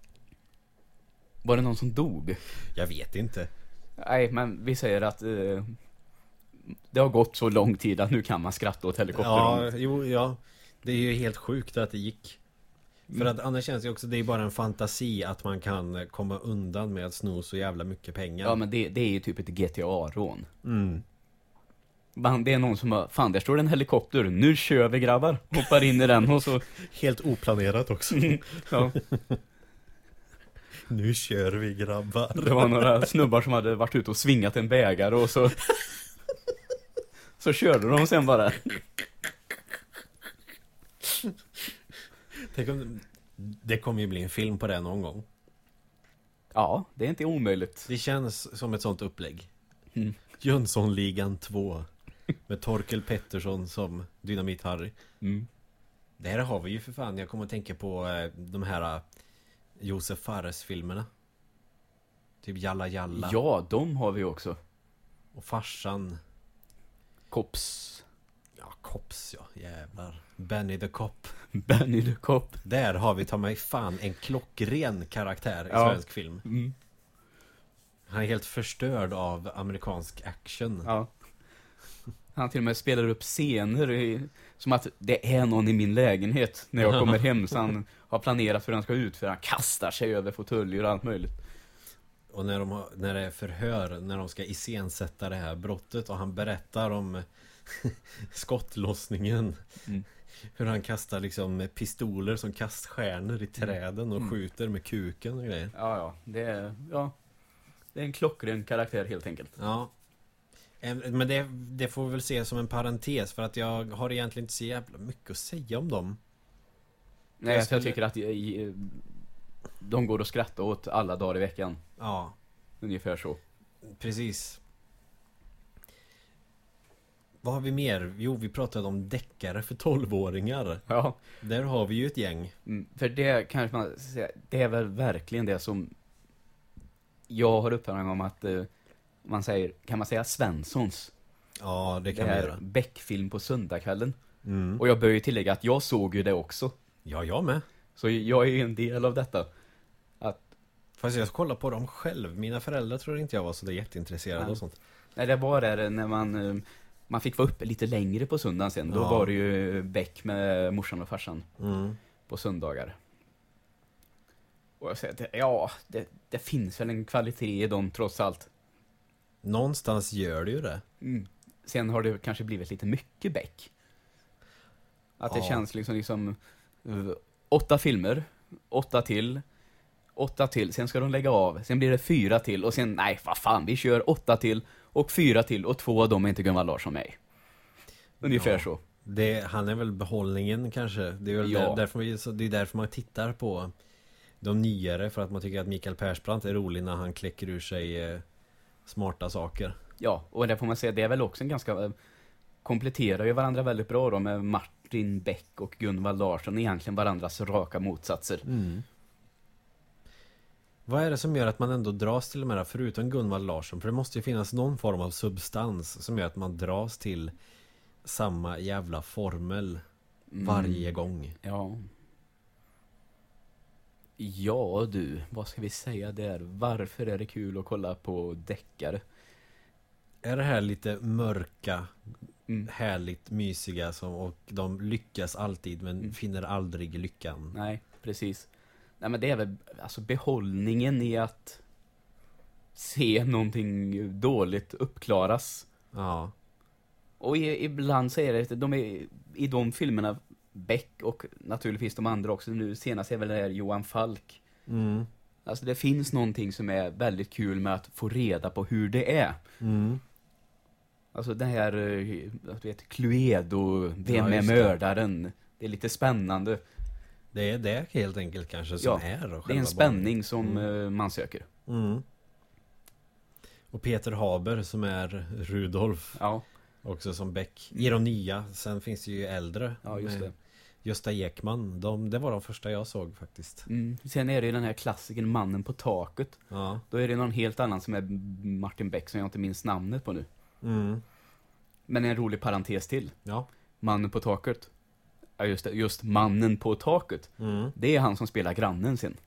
Var det någon som dog? Jag vet inte. Nej, men vi säger att eh, det har gått så lång tid att nu kan man skratta åt helikoptern. Ja, jo, ja. Det är ju helt sjukt att det gick. För att annars känns det ju också, det är bara en fantasi att man kan komma undan med att sno så jävla mycket pengar. Ja, men det, det är ju typ ett GTA-rån. Mm. Man, det är någon som bara, fan där står det en helikopter, nu kör vi grabbar. Hoppar in i den och så, Helt oplanerat också. ja. nu kör vi grabbar. Det var några snubbar som hade varit ute och svingat en bägare och så Så körde de sen bara Tänk om, det kommer ju bli en film på det någon gång. Ja, det är inte omöjligt Det känns som ett sånt upplägg. Mm. Jönssonligan 2. Med Torkel Pettersson som Dynamit-Harry. mm. Där har vi ju för fan, jag kommer att tänka på eh, de här eh, Josef Fares-filmerna. Typ Jalla Jalla. Ja, de har vi också. Och farsan. Kops. Ja, Kops ja, jävlar. Benny the Cop. Benny the Cop. Där har vi ta mig fan en klockren karaktär i Ja. svensk film. Mm. Han är helt förstörd av amerikansk action. Ja. Han till och med spelar upp scener i, som att det är någon i min lägenhet när jag kommer hem. Så han har planerat hur han ska utföra. Han kastar sig över fåtöljer och allt möjligt. Och när, de har, när det är förhör, när de ska iscensätta det här brottet och han berättar om skottlossningen. Mm. Hur han kastar liksom pistoler som kaststjärnor i träden och Mm. skjuter med kuken och grejer. Ja, ja. Det är, ja. Det är en klockren karaktär helt enkelt. Ja. Men det, det får vi väl se som en parentes för att jag har egentligen inte så jävla mycket att säga om dem. Nej, Jag skulle- jag tycker att eh, de går att skratta åt alla dagar i veckan. Ja, Ungefär så. precis. Vad har vi mer? Jo, vi pratade om deckare för 12-åringar. Ja. Där har vi ju ett gäng. Mm, för det kanske man säga, det är väl verkligen det som jag har uppfattning om att eh, man säger, kan man säga Svenssons? Ja, det Det kan vi här göra. Beck-film på söndagskvällen. Mm. Och jag bör ju tillägga att jag såg ju det också. Ja, jag med. Så jag är ju en del av detta. Fast jag kollar på dem själv. Mina föräldrar tror inte jag var så jätteintresserade Nej. och sånt. Nej, det var det när man, eh, man fick vara uppe lite längre på söndagen sen. Då Ja. var det ju Beck med morsan och farsan Mm. på söndagar. Och jag säger att ja, det, det finns väl en kvalitet i dem trots allt. Någonstans gör det ju det. Mm. Sen har det kanske blivit lite mycket Beck. Att det Ja. känns liksom, liksom åtta filmer, åtta till, åtta till, sen ska de lägga av, sen blir det fyra till och sen, nej vad fan, vi kör åtta till och fyra till och två av dem är inte Gunvald Larsson med i. Ungefär Ja. så. det. Han är väl behållningen kanske. Det är väl Ja. där, därför, vi- det är därför man tittar på de nyare. För att man tycker att Mikael Persbrandt är rolig när han kläcker ur sig eh, smarta saker. Ja, och det får man säga, det är väl också en ganska, eh, kompletterar ju varandra väldigt bra då med Martin Beck och Gunvald Larsson, egentligen varandras raka motsatser. Mm. Vad är det som gör att man ändå dras till de här, förutom Gunvald Larsson? För det måste ju finnas någon form av substans som gör att man dras till samma jävla formel Mm. varje gång. Ja. Ja du, vad ska vi säga där? Varför är det kul att kolla på deckare? Är det här lite mörka, Mm. härligt mysiga som, och de lyckas alltid men Mm. finner aldrig lyckan? Nej, precis. Nej men det är väl alltså behållningen i att se någonting dåligt uppklaras. Ja. Och i, ibland så är det, de är, i de filmerna, Beck och naturligtvis de andra också, nu senast är väl det här Johan Falk. Mm. Alltså det finns någonting som är väldigt kul med att få reda på hur det är. Mm. Alltså det här, eh, du vet, Cluedo, Vem Ja, är just det. mördaren? Det är lite spännande. Det är det helt enkelt kanske som Ja, är Det är en spänning som Mm. eh, man söker. Mm. Och Peter Haber som är Rudolf Ja, Också som Beck I de nya Sen finns det ju äldre ja just det. Gösta Ekman de, Det var de första jag såg faktiskt Mm. Sen är det ju den här klassiken Mannen på taket. Ja Då är det någon helt annan som är Martin Beck som jag inte minns namnet på nu. mm. Men en rolig parentes till. Ja Mannen på taket. Ja just det, just Mannen på taket. mm. Det är han som spelar grannen sen.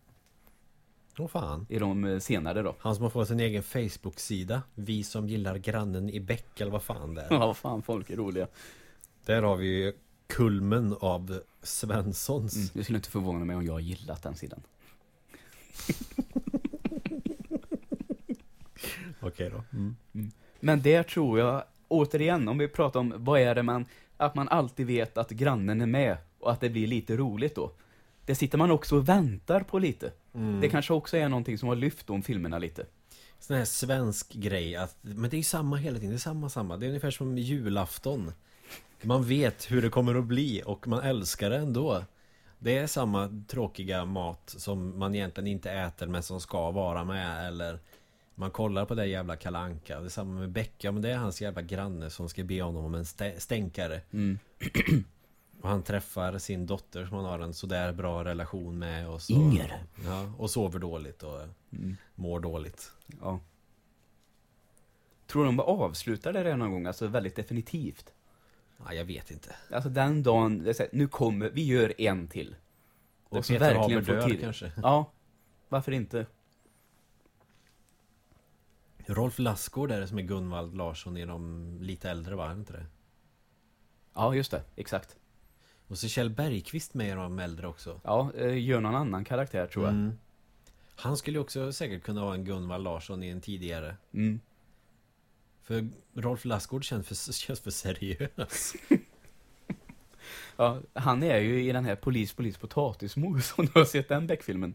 Åh fan I de eh, senare då. Han som har fått sin egen Facebook-sida Vi som gillar grannen i Beck eller vad fan det är Ja, vad fan folk är roliga. Där har vi ju kulmen av Svenssons Mm. Det skulle inte förvåna mig om jag gillat den sidan. Okej då mm. Men där tror jag, återigen, om vi pratar om vad är det man, att man alltid vet att grannen är med och att det blir lite roligt då. Det sitter man också och väntar på lite. Mm. Det kanske också är någonting som har lyft de filmerna lite. Sån här svensk grej att, Men det är ju samma hela tiden, det är samma samma Det är ungefär som julafton Man vet hur det kommer att bli och man älskar det ändå Det är samma tråkiga mat som man egentligen inte äter men som ska vara med eller Man kollar på det jävla kalanka Det är samma med Becka men det är hans jävla granne som ska be honom om en stä- stänkare Mm. Och han träffar sin dotter som han har en sådär bra relation med och så, Inger. Ja, och sover dåligt och Mm. mår dåligt Ja. Tror de avslutar det någon gång? Alltså väldigt definitivt. Ja, jag vet inte Alltså den dagen, här, nu kommer, vi gör en till. Och Och så verkligen få tid. kanske Ja, varför inte? Rolf Lassgård är det som är Gunvald Larsson i de lite äldre va? Inte det? Ja, just det. Exakt. Och så Kjell Bergqvist med i de äldre också Ja, eh, gör någon annan karaktär tror jag. Mm. Han skulle ju också säkert kunna vara en Gunvald Larsson i en tidigare Mm. För Rolf Lassgård känns för, känns för seriös Ja, han är ju i den här Polis, polis, potatismos, om du har sett den Beck-filmen.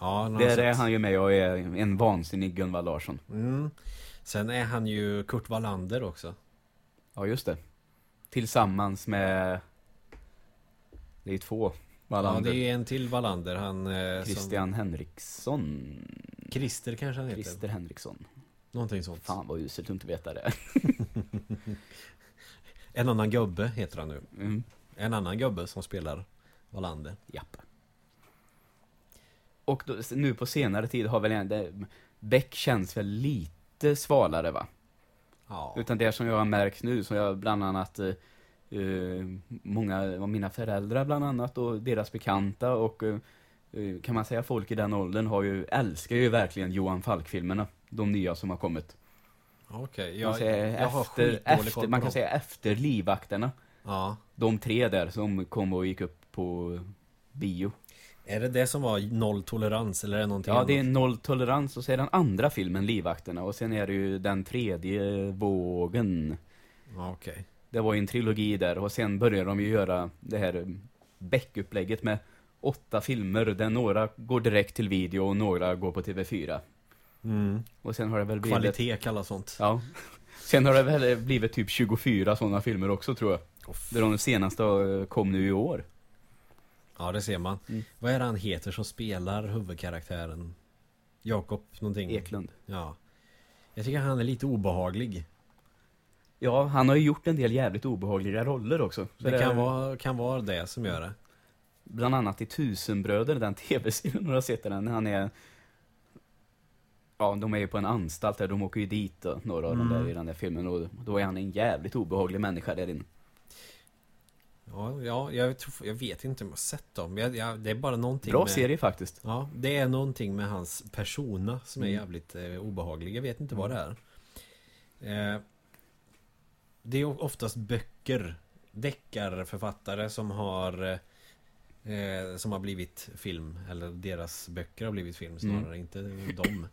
Ja, Där är sett- han ju med och är en vansinnig Gunvald Larsson. mm. Sen är han ju Kurt Wallander också Ja, just det. Tillsammans med... Det är ju två Wallander. Ja, det är en till Wallander Han eh, Christian Henriksson. som, Christer kanske han heter Christer Henriksson. Någonting sånt Fan vad uselt att inte veta det. En annan gubbe heter han nu Mm. En annan gubbe som spelar Wallander Japp. Och då, nu på senare tid har väl ändå... Beck känns väl lite svalare va? Ja. Utan det som jag har märkt nu, som jag bland annat eh, Många av mina föräldrar bland annat och deras bekanta och eh, Kan man säga folk i den åldern har ju, älskar ju verkligen Johan Falk-filmerna. De nya som har kommit. Okej, jag, säger, jag har efter, efter, man kan säga efter Livvakterna Ja. De tre där som kom och gick upp på bio Är det det som var noll tolerans eller är det någonting Ja, det är annat? noll tolerans och så är den andra filmen Livvakterna och sen är det ju den tredje vågen Ja, okej Det var ju en trilogi där och sen började de ju göra det här Beck-upplägget med åtta filmer där några går direkt till video och några går på TV4. mm. Och sen har det väl blivit... Kvalitet kallas sånt Ja. Sen har det väl blivit typ 24 sådana filmer också tror jag. Där de senaste eh, kom nu i år. Ja, det ser man Mm. Vad är det han heter som spelar huvudkaraktären? Jakob någonting? Eklund. Ja Jag tycker han är lite obehaglig Ja, han har ju gjort en del jävligt obehagliga roller också. Så Det kan vara, kan vara det som gör det Bland annat i Tusenbröder, den tv-serien, har sett den? Han är... Ja, de är ju på en anstalt där, de åker ju dit då, några av dem Mm. där i den där filmen och då är han en jävligt obehaglig människa där inne. Ja, ja jag, tror, jag vet inte om jag sett dem jag, jag, Det är bara någonting Bra med, serie faktiskt. Ja, det är någonting med hans persona som är Mm. jävligt eh, obehaglig Jag vet inte vad det är eh, Det är oftast böcker Deckarförfattare som har eh, Som har blivit film Eller deras böcker har blivit film snarare, Mm. inte dem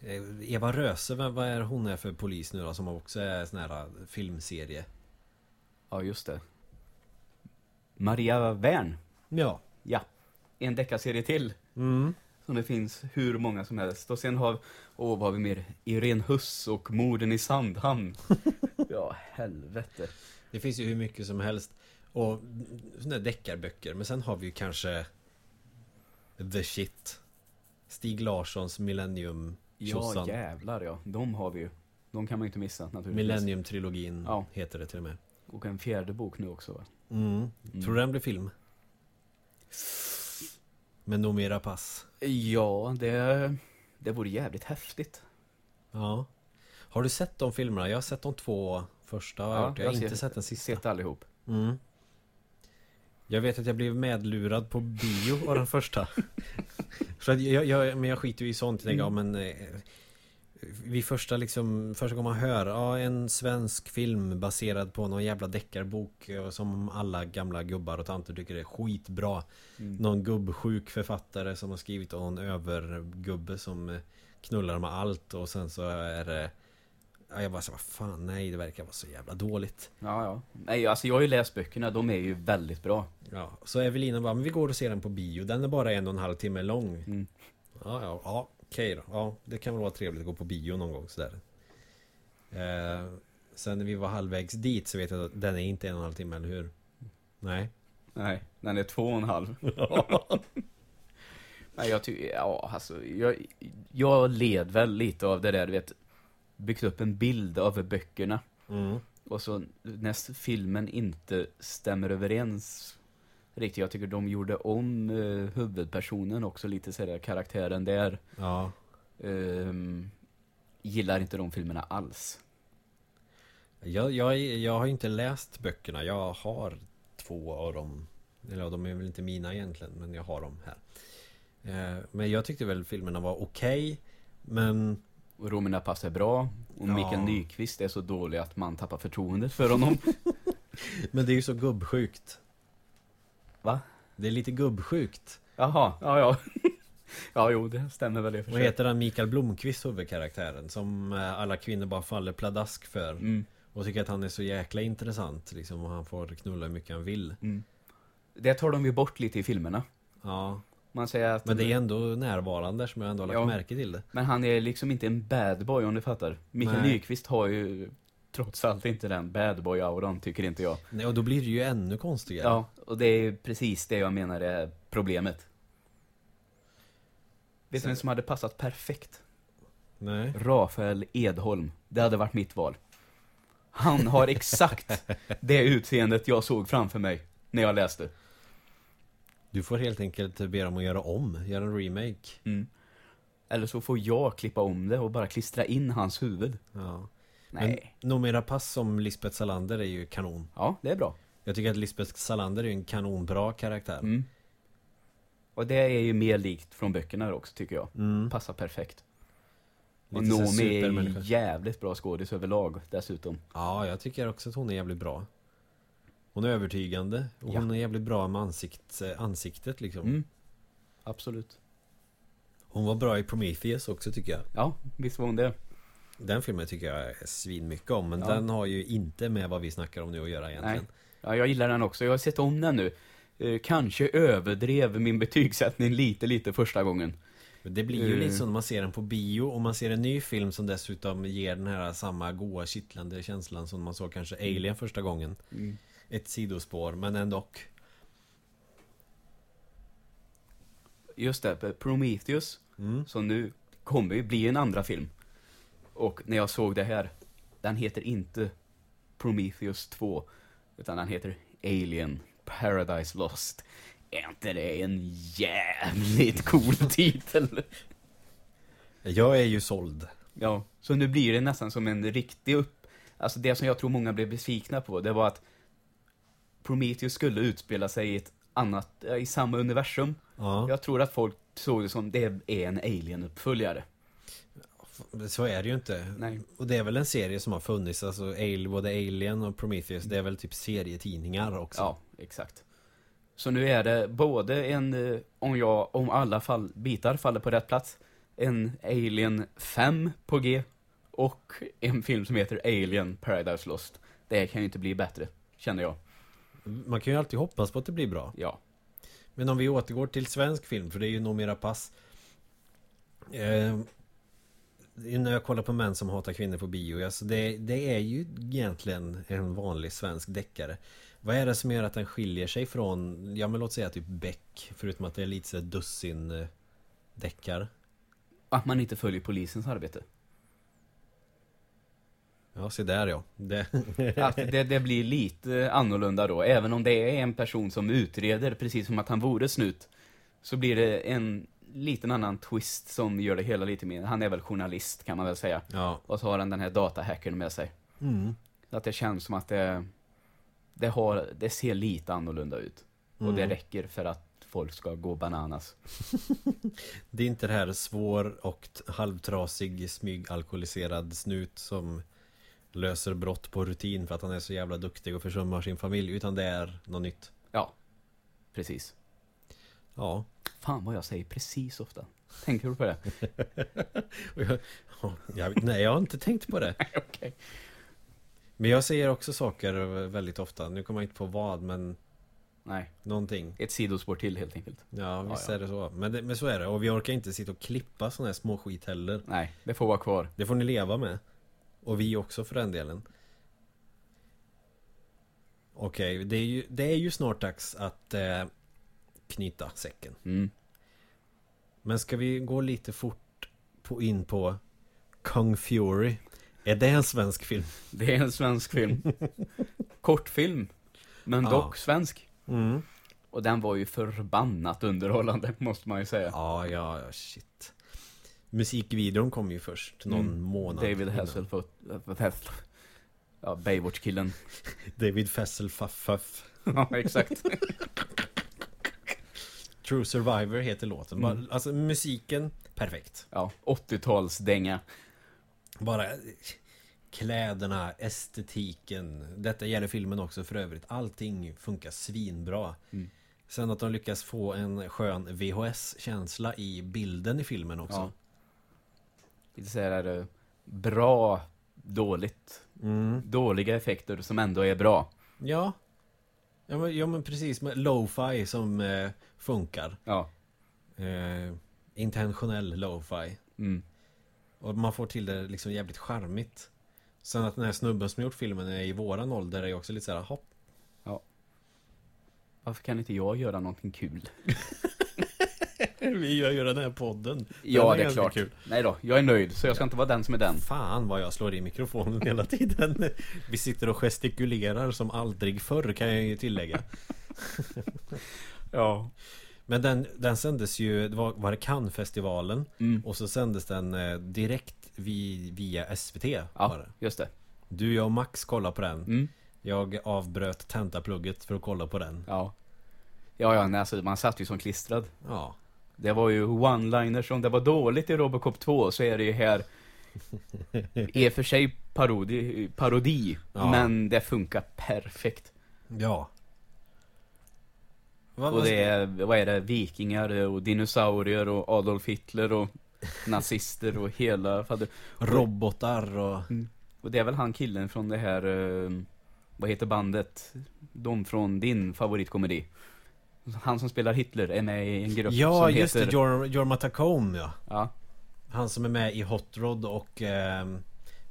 eh, Eva Röse, vad vad är hon är för polis nu då? Som också är sån här filmserie Ja, just det. Maria Wern. Ja Ja. En deckarserie till. mm. Som det finns hur många som helst. Och sen har, åh vad har vi mer? Irene Huss och Morden i Sandhamn. ja, helvete. Det finns ju hur mycket som helst Och sådana deckarböcker Men sen har vi ju kanske The Shit Stig Larssons Millennium Ja, Tjosan jävlar ja. De har vi ju. De kan man ju inte missa naturligtvis. Millennium-trilogin Ja. heter det till och med Och en fjärde bok nu också va? mm. Mm. Tror du den blir film? Med Noomi Rapace Ja, det, det vore jävligt häftigt. Ja Har du sett de filmerna? Jag har sett de två första har jag, jag har ser- inte sett den sista Sett allihop. mm. Jag vet att jag blev medlurad på bio av den första Så att jag, jag, men jag skiter ju i sånt. Jag tänker, Mm. ja men eh, Vid första liksom, första gången man hör, ja en svensk film baserad på någon jävla deckarbok eh, Som alla gamla gubbar och tanter tycker är skitbra Mm. Någon gubbsjuk författare som har skrivit om någon övergubbe som eh, knullar med allt och sen så är det Ja jag bara så vad fan nej det verkar vara så jävla dåligt Ja, ja. Nej, alltså jag har ju läst böckerna, de är ju väldigt bra. Ja, så Evelina bara, men vi går och ser den på bio Den är bara en och en halv timme lång Mm. Ja, ja, ja okej då Ja, det kan väl vara trevligt att gå på bio någon gång sådär eh, Sen när vi var halvvägs dit så vet jag att den är inte en och en halv timme, eller hur? Nej Nej, den är två och en halv. Nej, jag tycker, ja alltså, jag, jag led väl lite av det där, du vet, byggt upp en bild av böckerna. mm. Och så när filmen inte stämmer överens riktigt. Jag tycker de gjorde om eh, huvudpersonen också lite sådär, karaktären där. Ja. Ehm, gillar inte de filmerna alls. Jag, jag, jag har inte läst böckerna. Jag har två av dem. Eller de är väl inte mina egentligen, men jag har dem här. Eh, men jag tyckte väl filmerna var okej. men Och Romina Pass är bra. Och Ja. Mikael Nyqvist är så dålig att man tappar förtroendet för honom. Men det är ju så gubbsjukt. Va? Det är lite gubbsjukt. Jaha, ja ja. ja jo, det stämmer väl i och för Vad sig. heter han Mikael Blomqvist huvudkaraktären? Som eh, alla kvinnor bara faller pladask för. Mm, Och tycker att han är så jäkla intressant liksom. Och han får knulla hur mycket han vill. mm. Det tar de ju bort lite i filmerna. Ja. Man säger att Men det är ändå närvarande som jag ändå har lagt Ja. märke till det. Men han är liksom inte en bad boy om du fattar. Mikael Nej. Nyqvist har ju trots allt inte den bad boy-auran, tycker inte jag. Nej, och då blir det ju ännu konstigare. Ja, och det är precis det jag menar är problemet. Vet du Så- vem som hade passat perfekt? Nej. Rafael Edholm. Det hade varit mitt val. Han har exakt det utseendet jag såg framför mig när jag läste. Du får helt enkelt be dem att göra om. Göra en remake. Mm. Eller så får jag klippa om det och bara klistra in hans huvud. Ja. Nej. Men Noomi Pass som Lisbeth Salander är ju kanon. Ja, det är bra. Jag tycker att Lisbeth Salander är en kanonbra karaktär. Mm. Och det är ju mer likt från böckerna också, tycker jag. Mm. Passar perfekt. Och Noomi är jävligt bra skådis överlag, dessutom. Ja, jag tycker också att hon är jävligt bra. Hon är övertygande. Och Ja. hon är jävligt bra med ansikt, eh, ansiktet liksom. Mm. Absolut. Hon var bra i Prometheus också tycker jag. Ja, visst var hon det. Den filmen tycker jag är svin mycket om. Men Ja. den har ju inte med vad vi snackar om nu att göra egentligen. Ja, jag gillar den också. Jag har sett om den nu. Eh, kanske överdrev min betygssättning lite, lite första gången. Det blir ju Mm. lite så när man ser den på bio och man ser en ny film som dessutom ger den här samma goa kittlande känslan som man såg kanske Alien första gången. Ett sidospår, men ändå. Just det, Prometheus, Mm. som nu kommer ju bli en andra film. Och när jag såg det här, den heter inte Prometheus 2, utan den heter Alien Paradise Lost. Är inte det en jävligt cool titel? Jag är ju såld. Ja, så nu blir det nästan som en riktig upp... Alltså det som jag tror många blev besvikna på, det var att Prometheus skulle utspela sig i ett annat, eh, i samma universum. Ja, Jag tror att folk såg det som, det är en Alien-uppföljare. Så är det ju inte. Nej. Och det är väl en serie som har funnits, alltså Al- både Alien och Prometheus, det är väl typ serietidningar också. Ja, exakt. Så nu är det både en, eh, om jag, om alla fall, bitar faller på rätt plats, en Alien 5 på G och en film som heter Alien Paradise Lost. Det kan ju inte bli bättre, känner jag. Man kan ju alltid hoppas på att det blir bra. Ja. Men om vi återgår till svensk film, för det är ju nog mera pass. Eh, när jag kollar på män som hatar kvinnor på bio, alltså det, det är ju egentligen en vanlig svensk deckare. Vad är det som gör att den skiljer sig från, ja men låt säga typ Beck, förutom att det är lite så här dussin eh, deckare? Att man inte följer polisens arbete. Ja, se där ja. Det, Att det, det blir lite annorlunda då, även om det är en person som utreder precis som att han vore snut. Så blir det en liten annan twist som gör det hela lite mer, han är väl journalist kan man väl säga. ja. Och så har han den här datahackern med sig. Mm. Att det känns som att det, det, har, det ser lite annorlunda ut. Och det Mm. räcker för att folk ska gå bananas. Det är inte det här svår och halvtrasig smygalkoholiserad snut som löser brott på rutin för att han är så jävla duktig och försummar sin familj utan det är något nytt. Ja, precis. Ja. Fan vad jag säger precis ofta. Tänker du på det? Jag, ja, jag, nej, jag har inte tänkt på det. Okej. Men jag säger också saker väldigt ofta. Nu kommer jag inte på vad, men Nej, någonting. ett sidospår till helt enkelt. Ja, visst ja. är det så. Men, det, men så är det. Och vi orkar inte sitta och klippa sån här små skit heller. Nej, det får vara kvar. Det får ni leva med. Och vi också för den delen. Okej, det, är ju, det är ju snart dags att eh, knyta säcken. Mm. Men ska vi gå lite fort på, in på Kung Fury? Är det en svensk film? Det är en svensk film. Kortfilm. Men Ja. dock svensk. Mm. Och den var ju förbannat underhållande, måste man ju säga. Ja, ja, ja, shit. Musikvideon kom ju först, någon Mm. månad David. Hasselhoff. Ja, Baywatch-killen. David Fesselfaff. ja, exakt. True Survivor heter låten. Bara, Mm. alltså musiken, perfekt. Ja, 80-talsdänga. Bara eh, kläderna, estetiken. Detta gäller filmen också för övrigt. Allting funkar svinbra. Mm. Sen att de lyckas få en skön VHS-känsla i bilden i filmen också. Ja. Lite såhär eh, bra, dåligt. Mm. Dåliga effekter som ändå är bra. Ja. Ja men, ja men precis, med lo-fi som eh, funkar. Ja. Eh, intentionell lo-fi. Mm. Och man får till det liksom jävligt charmigt. Sen att den här snubben som gjort filmen är i våran ålder är också lite såhär, hopp. Varför kan inte jag göra någonting kul? Vi gör ju den här podden. Ja, Den det är klart. kul. Nej då, jag är nöjd, så jag ska inte vara den som är den. Fan vad jag slår i mikrofonen hela tiden. Vi sitter och gestikulerar som aldrig förr kan jag ju tillägga. Ja. Men den, den sändes ju, det var, var det Cannes-festivalen Mm. Och så sändes den eh, direkt vi, via SVT var Ja, det. just det. Du, jag och Max kollade på den Mm. Jag avbröt tentaplugget för att kolla på den Ja. Ja, ja, nej, alltså, man satt ju som klistrad. Ja Det var ju one-liners, om det var dåligt i Robocop 2 så är det ju här i och för sig parodi, parodi Ja. men det funkar perfekt. Ja Vad- Och det är, vad är det, vikingar och dinosaurier och Adolf Hitler och nazister och hela fader. Robotar och Och det är väl han killen från det här, eh, vad heter bandet? De från din favoritkomedi. Han som spelar Hitler är med i en grupp Ja som just heter... det, Jor- Jorma Tacome ja Ja, Han som är med i Hot Rod och eh,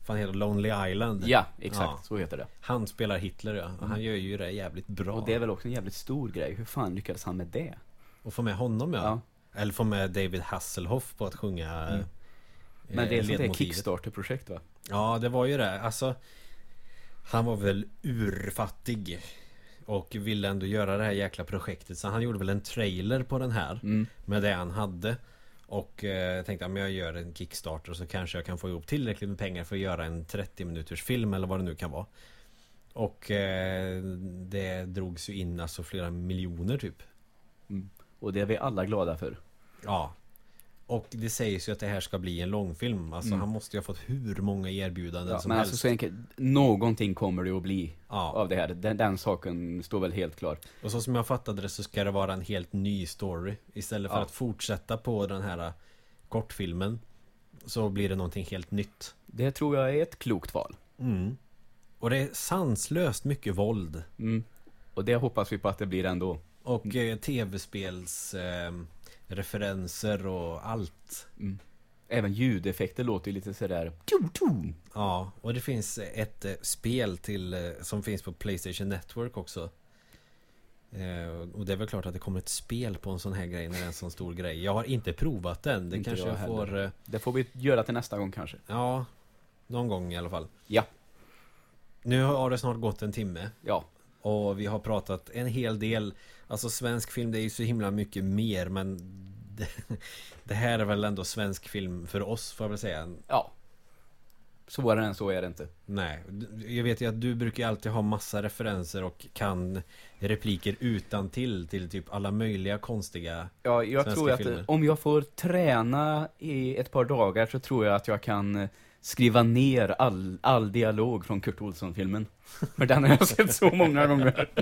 Fan heter? Lonely Island ja exakt, Ja. så heter det. Han spelar Hitler ja, och han gör ju det jävligt bra Och det är väl också en jävligt stor grej, hur fan lyckades han med det? Och få med honom ja. Ja. Eller få med David Hasselhoff på att sjunga Mm. eh, Men det är sånt där. Kickstarter-projekt va? Ja det var ju det, alltså Han var väl urfattig Och ville ändå göra det här jäkla projektet Så han gjorde väl en trailer på den här Mm. Med det han hade Och eh, tänkte att jag gör en Kickstarter så kanske jag kan få ihop tillräckligt med pengar för att göra en 30 minuters film eller vad det nu kan vara. Och eh, det drogs ju in alltså flera miljoner typ. Och det är vi alla glada för. Ja Och det sägs ju att det här ska bli en långfilm Alltså Mm. han måste ju ha fått hur många erbjudanden Ja, som men helst alltså så enkelt, någonting kommer det att bli Ja av det här. Den, den saken står väl helt klar. Och så som jag fattade det så ska det vara en helt ny story Istället för Ja. att fortsätta på den här äh, kortfilmen Så blir det någonting helt nytt Det tror jag är ett klokt val. mm. Och det är sanslöst mycket våld Mm. Och det hoppas vi på att det blir ändå. Och eh, tv-spels eh, referenser och allt Mm. Även ljudeffekter låter lite sådär... Ja, och det finns ett eh, spel till eh, som finns på Playstation Network också eh, Och det är väl klart att det kommer ett spel på en sån här grej när det är en sån stor grej Jag har inte provat den, det Inte kanske jag får heller. Det får vi göra till nästa gång kanske. Ja, någon gång i alla fall. Ja. Nu har det snart gått en timme Ja. och vi har pratat en hel del. Alltså svensk film det är ju så himla mycket mer men det, det här är väl ändå svensk film för oss får jag väl säga. Ja. Svårare än så är det inte. Nej, jag vet ju att du brukar alltid ha massa referenser och kan repliker utan till till typ alla möjliga konstiga. Ja, jag tror att filmer. om jag får träna i ett par dagar så tror jag att jag kan eh, skriva ner all, all dialog från Kurt Olsson-filmen. För den har jag sett så många gånger.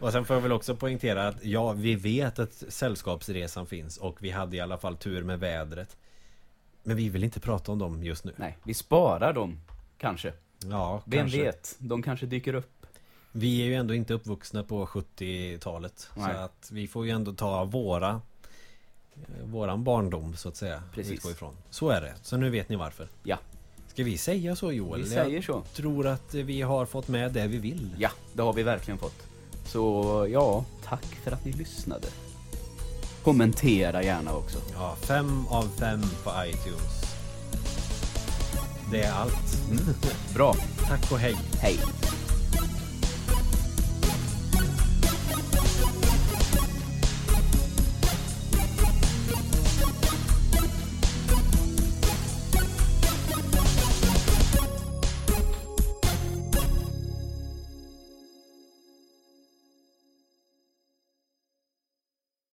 Och sen får jag väl också poängtera att ja, vi vet att Sällskapsresan finns och vi hade i alla fall tur med vädret. Men vi vill inte prata om dem just nu. Nej, vi sparar dem. Kanske. Ja, Vem kanske. vet? De kanske dyker upp. Vi är ju ändå inte uppvuxna på 70-talet. Så att vi får ju ändå ta våra eh, Våran barndom så att säga Precis. Utgå ifrån. Så är det. Så nu vet ni varför. Ja. Ska vi säga så Joel? Vi säger Jag så. tror att vi har fått med det vi vill. Ja, det har vi verkligen fått. Så ja, tack för att ni lyssnade. Kommentera gärna också. Ja, fem av fem på iTunes. Det är allt. Bra. Tack och hej. Hej.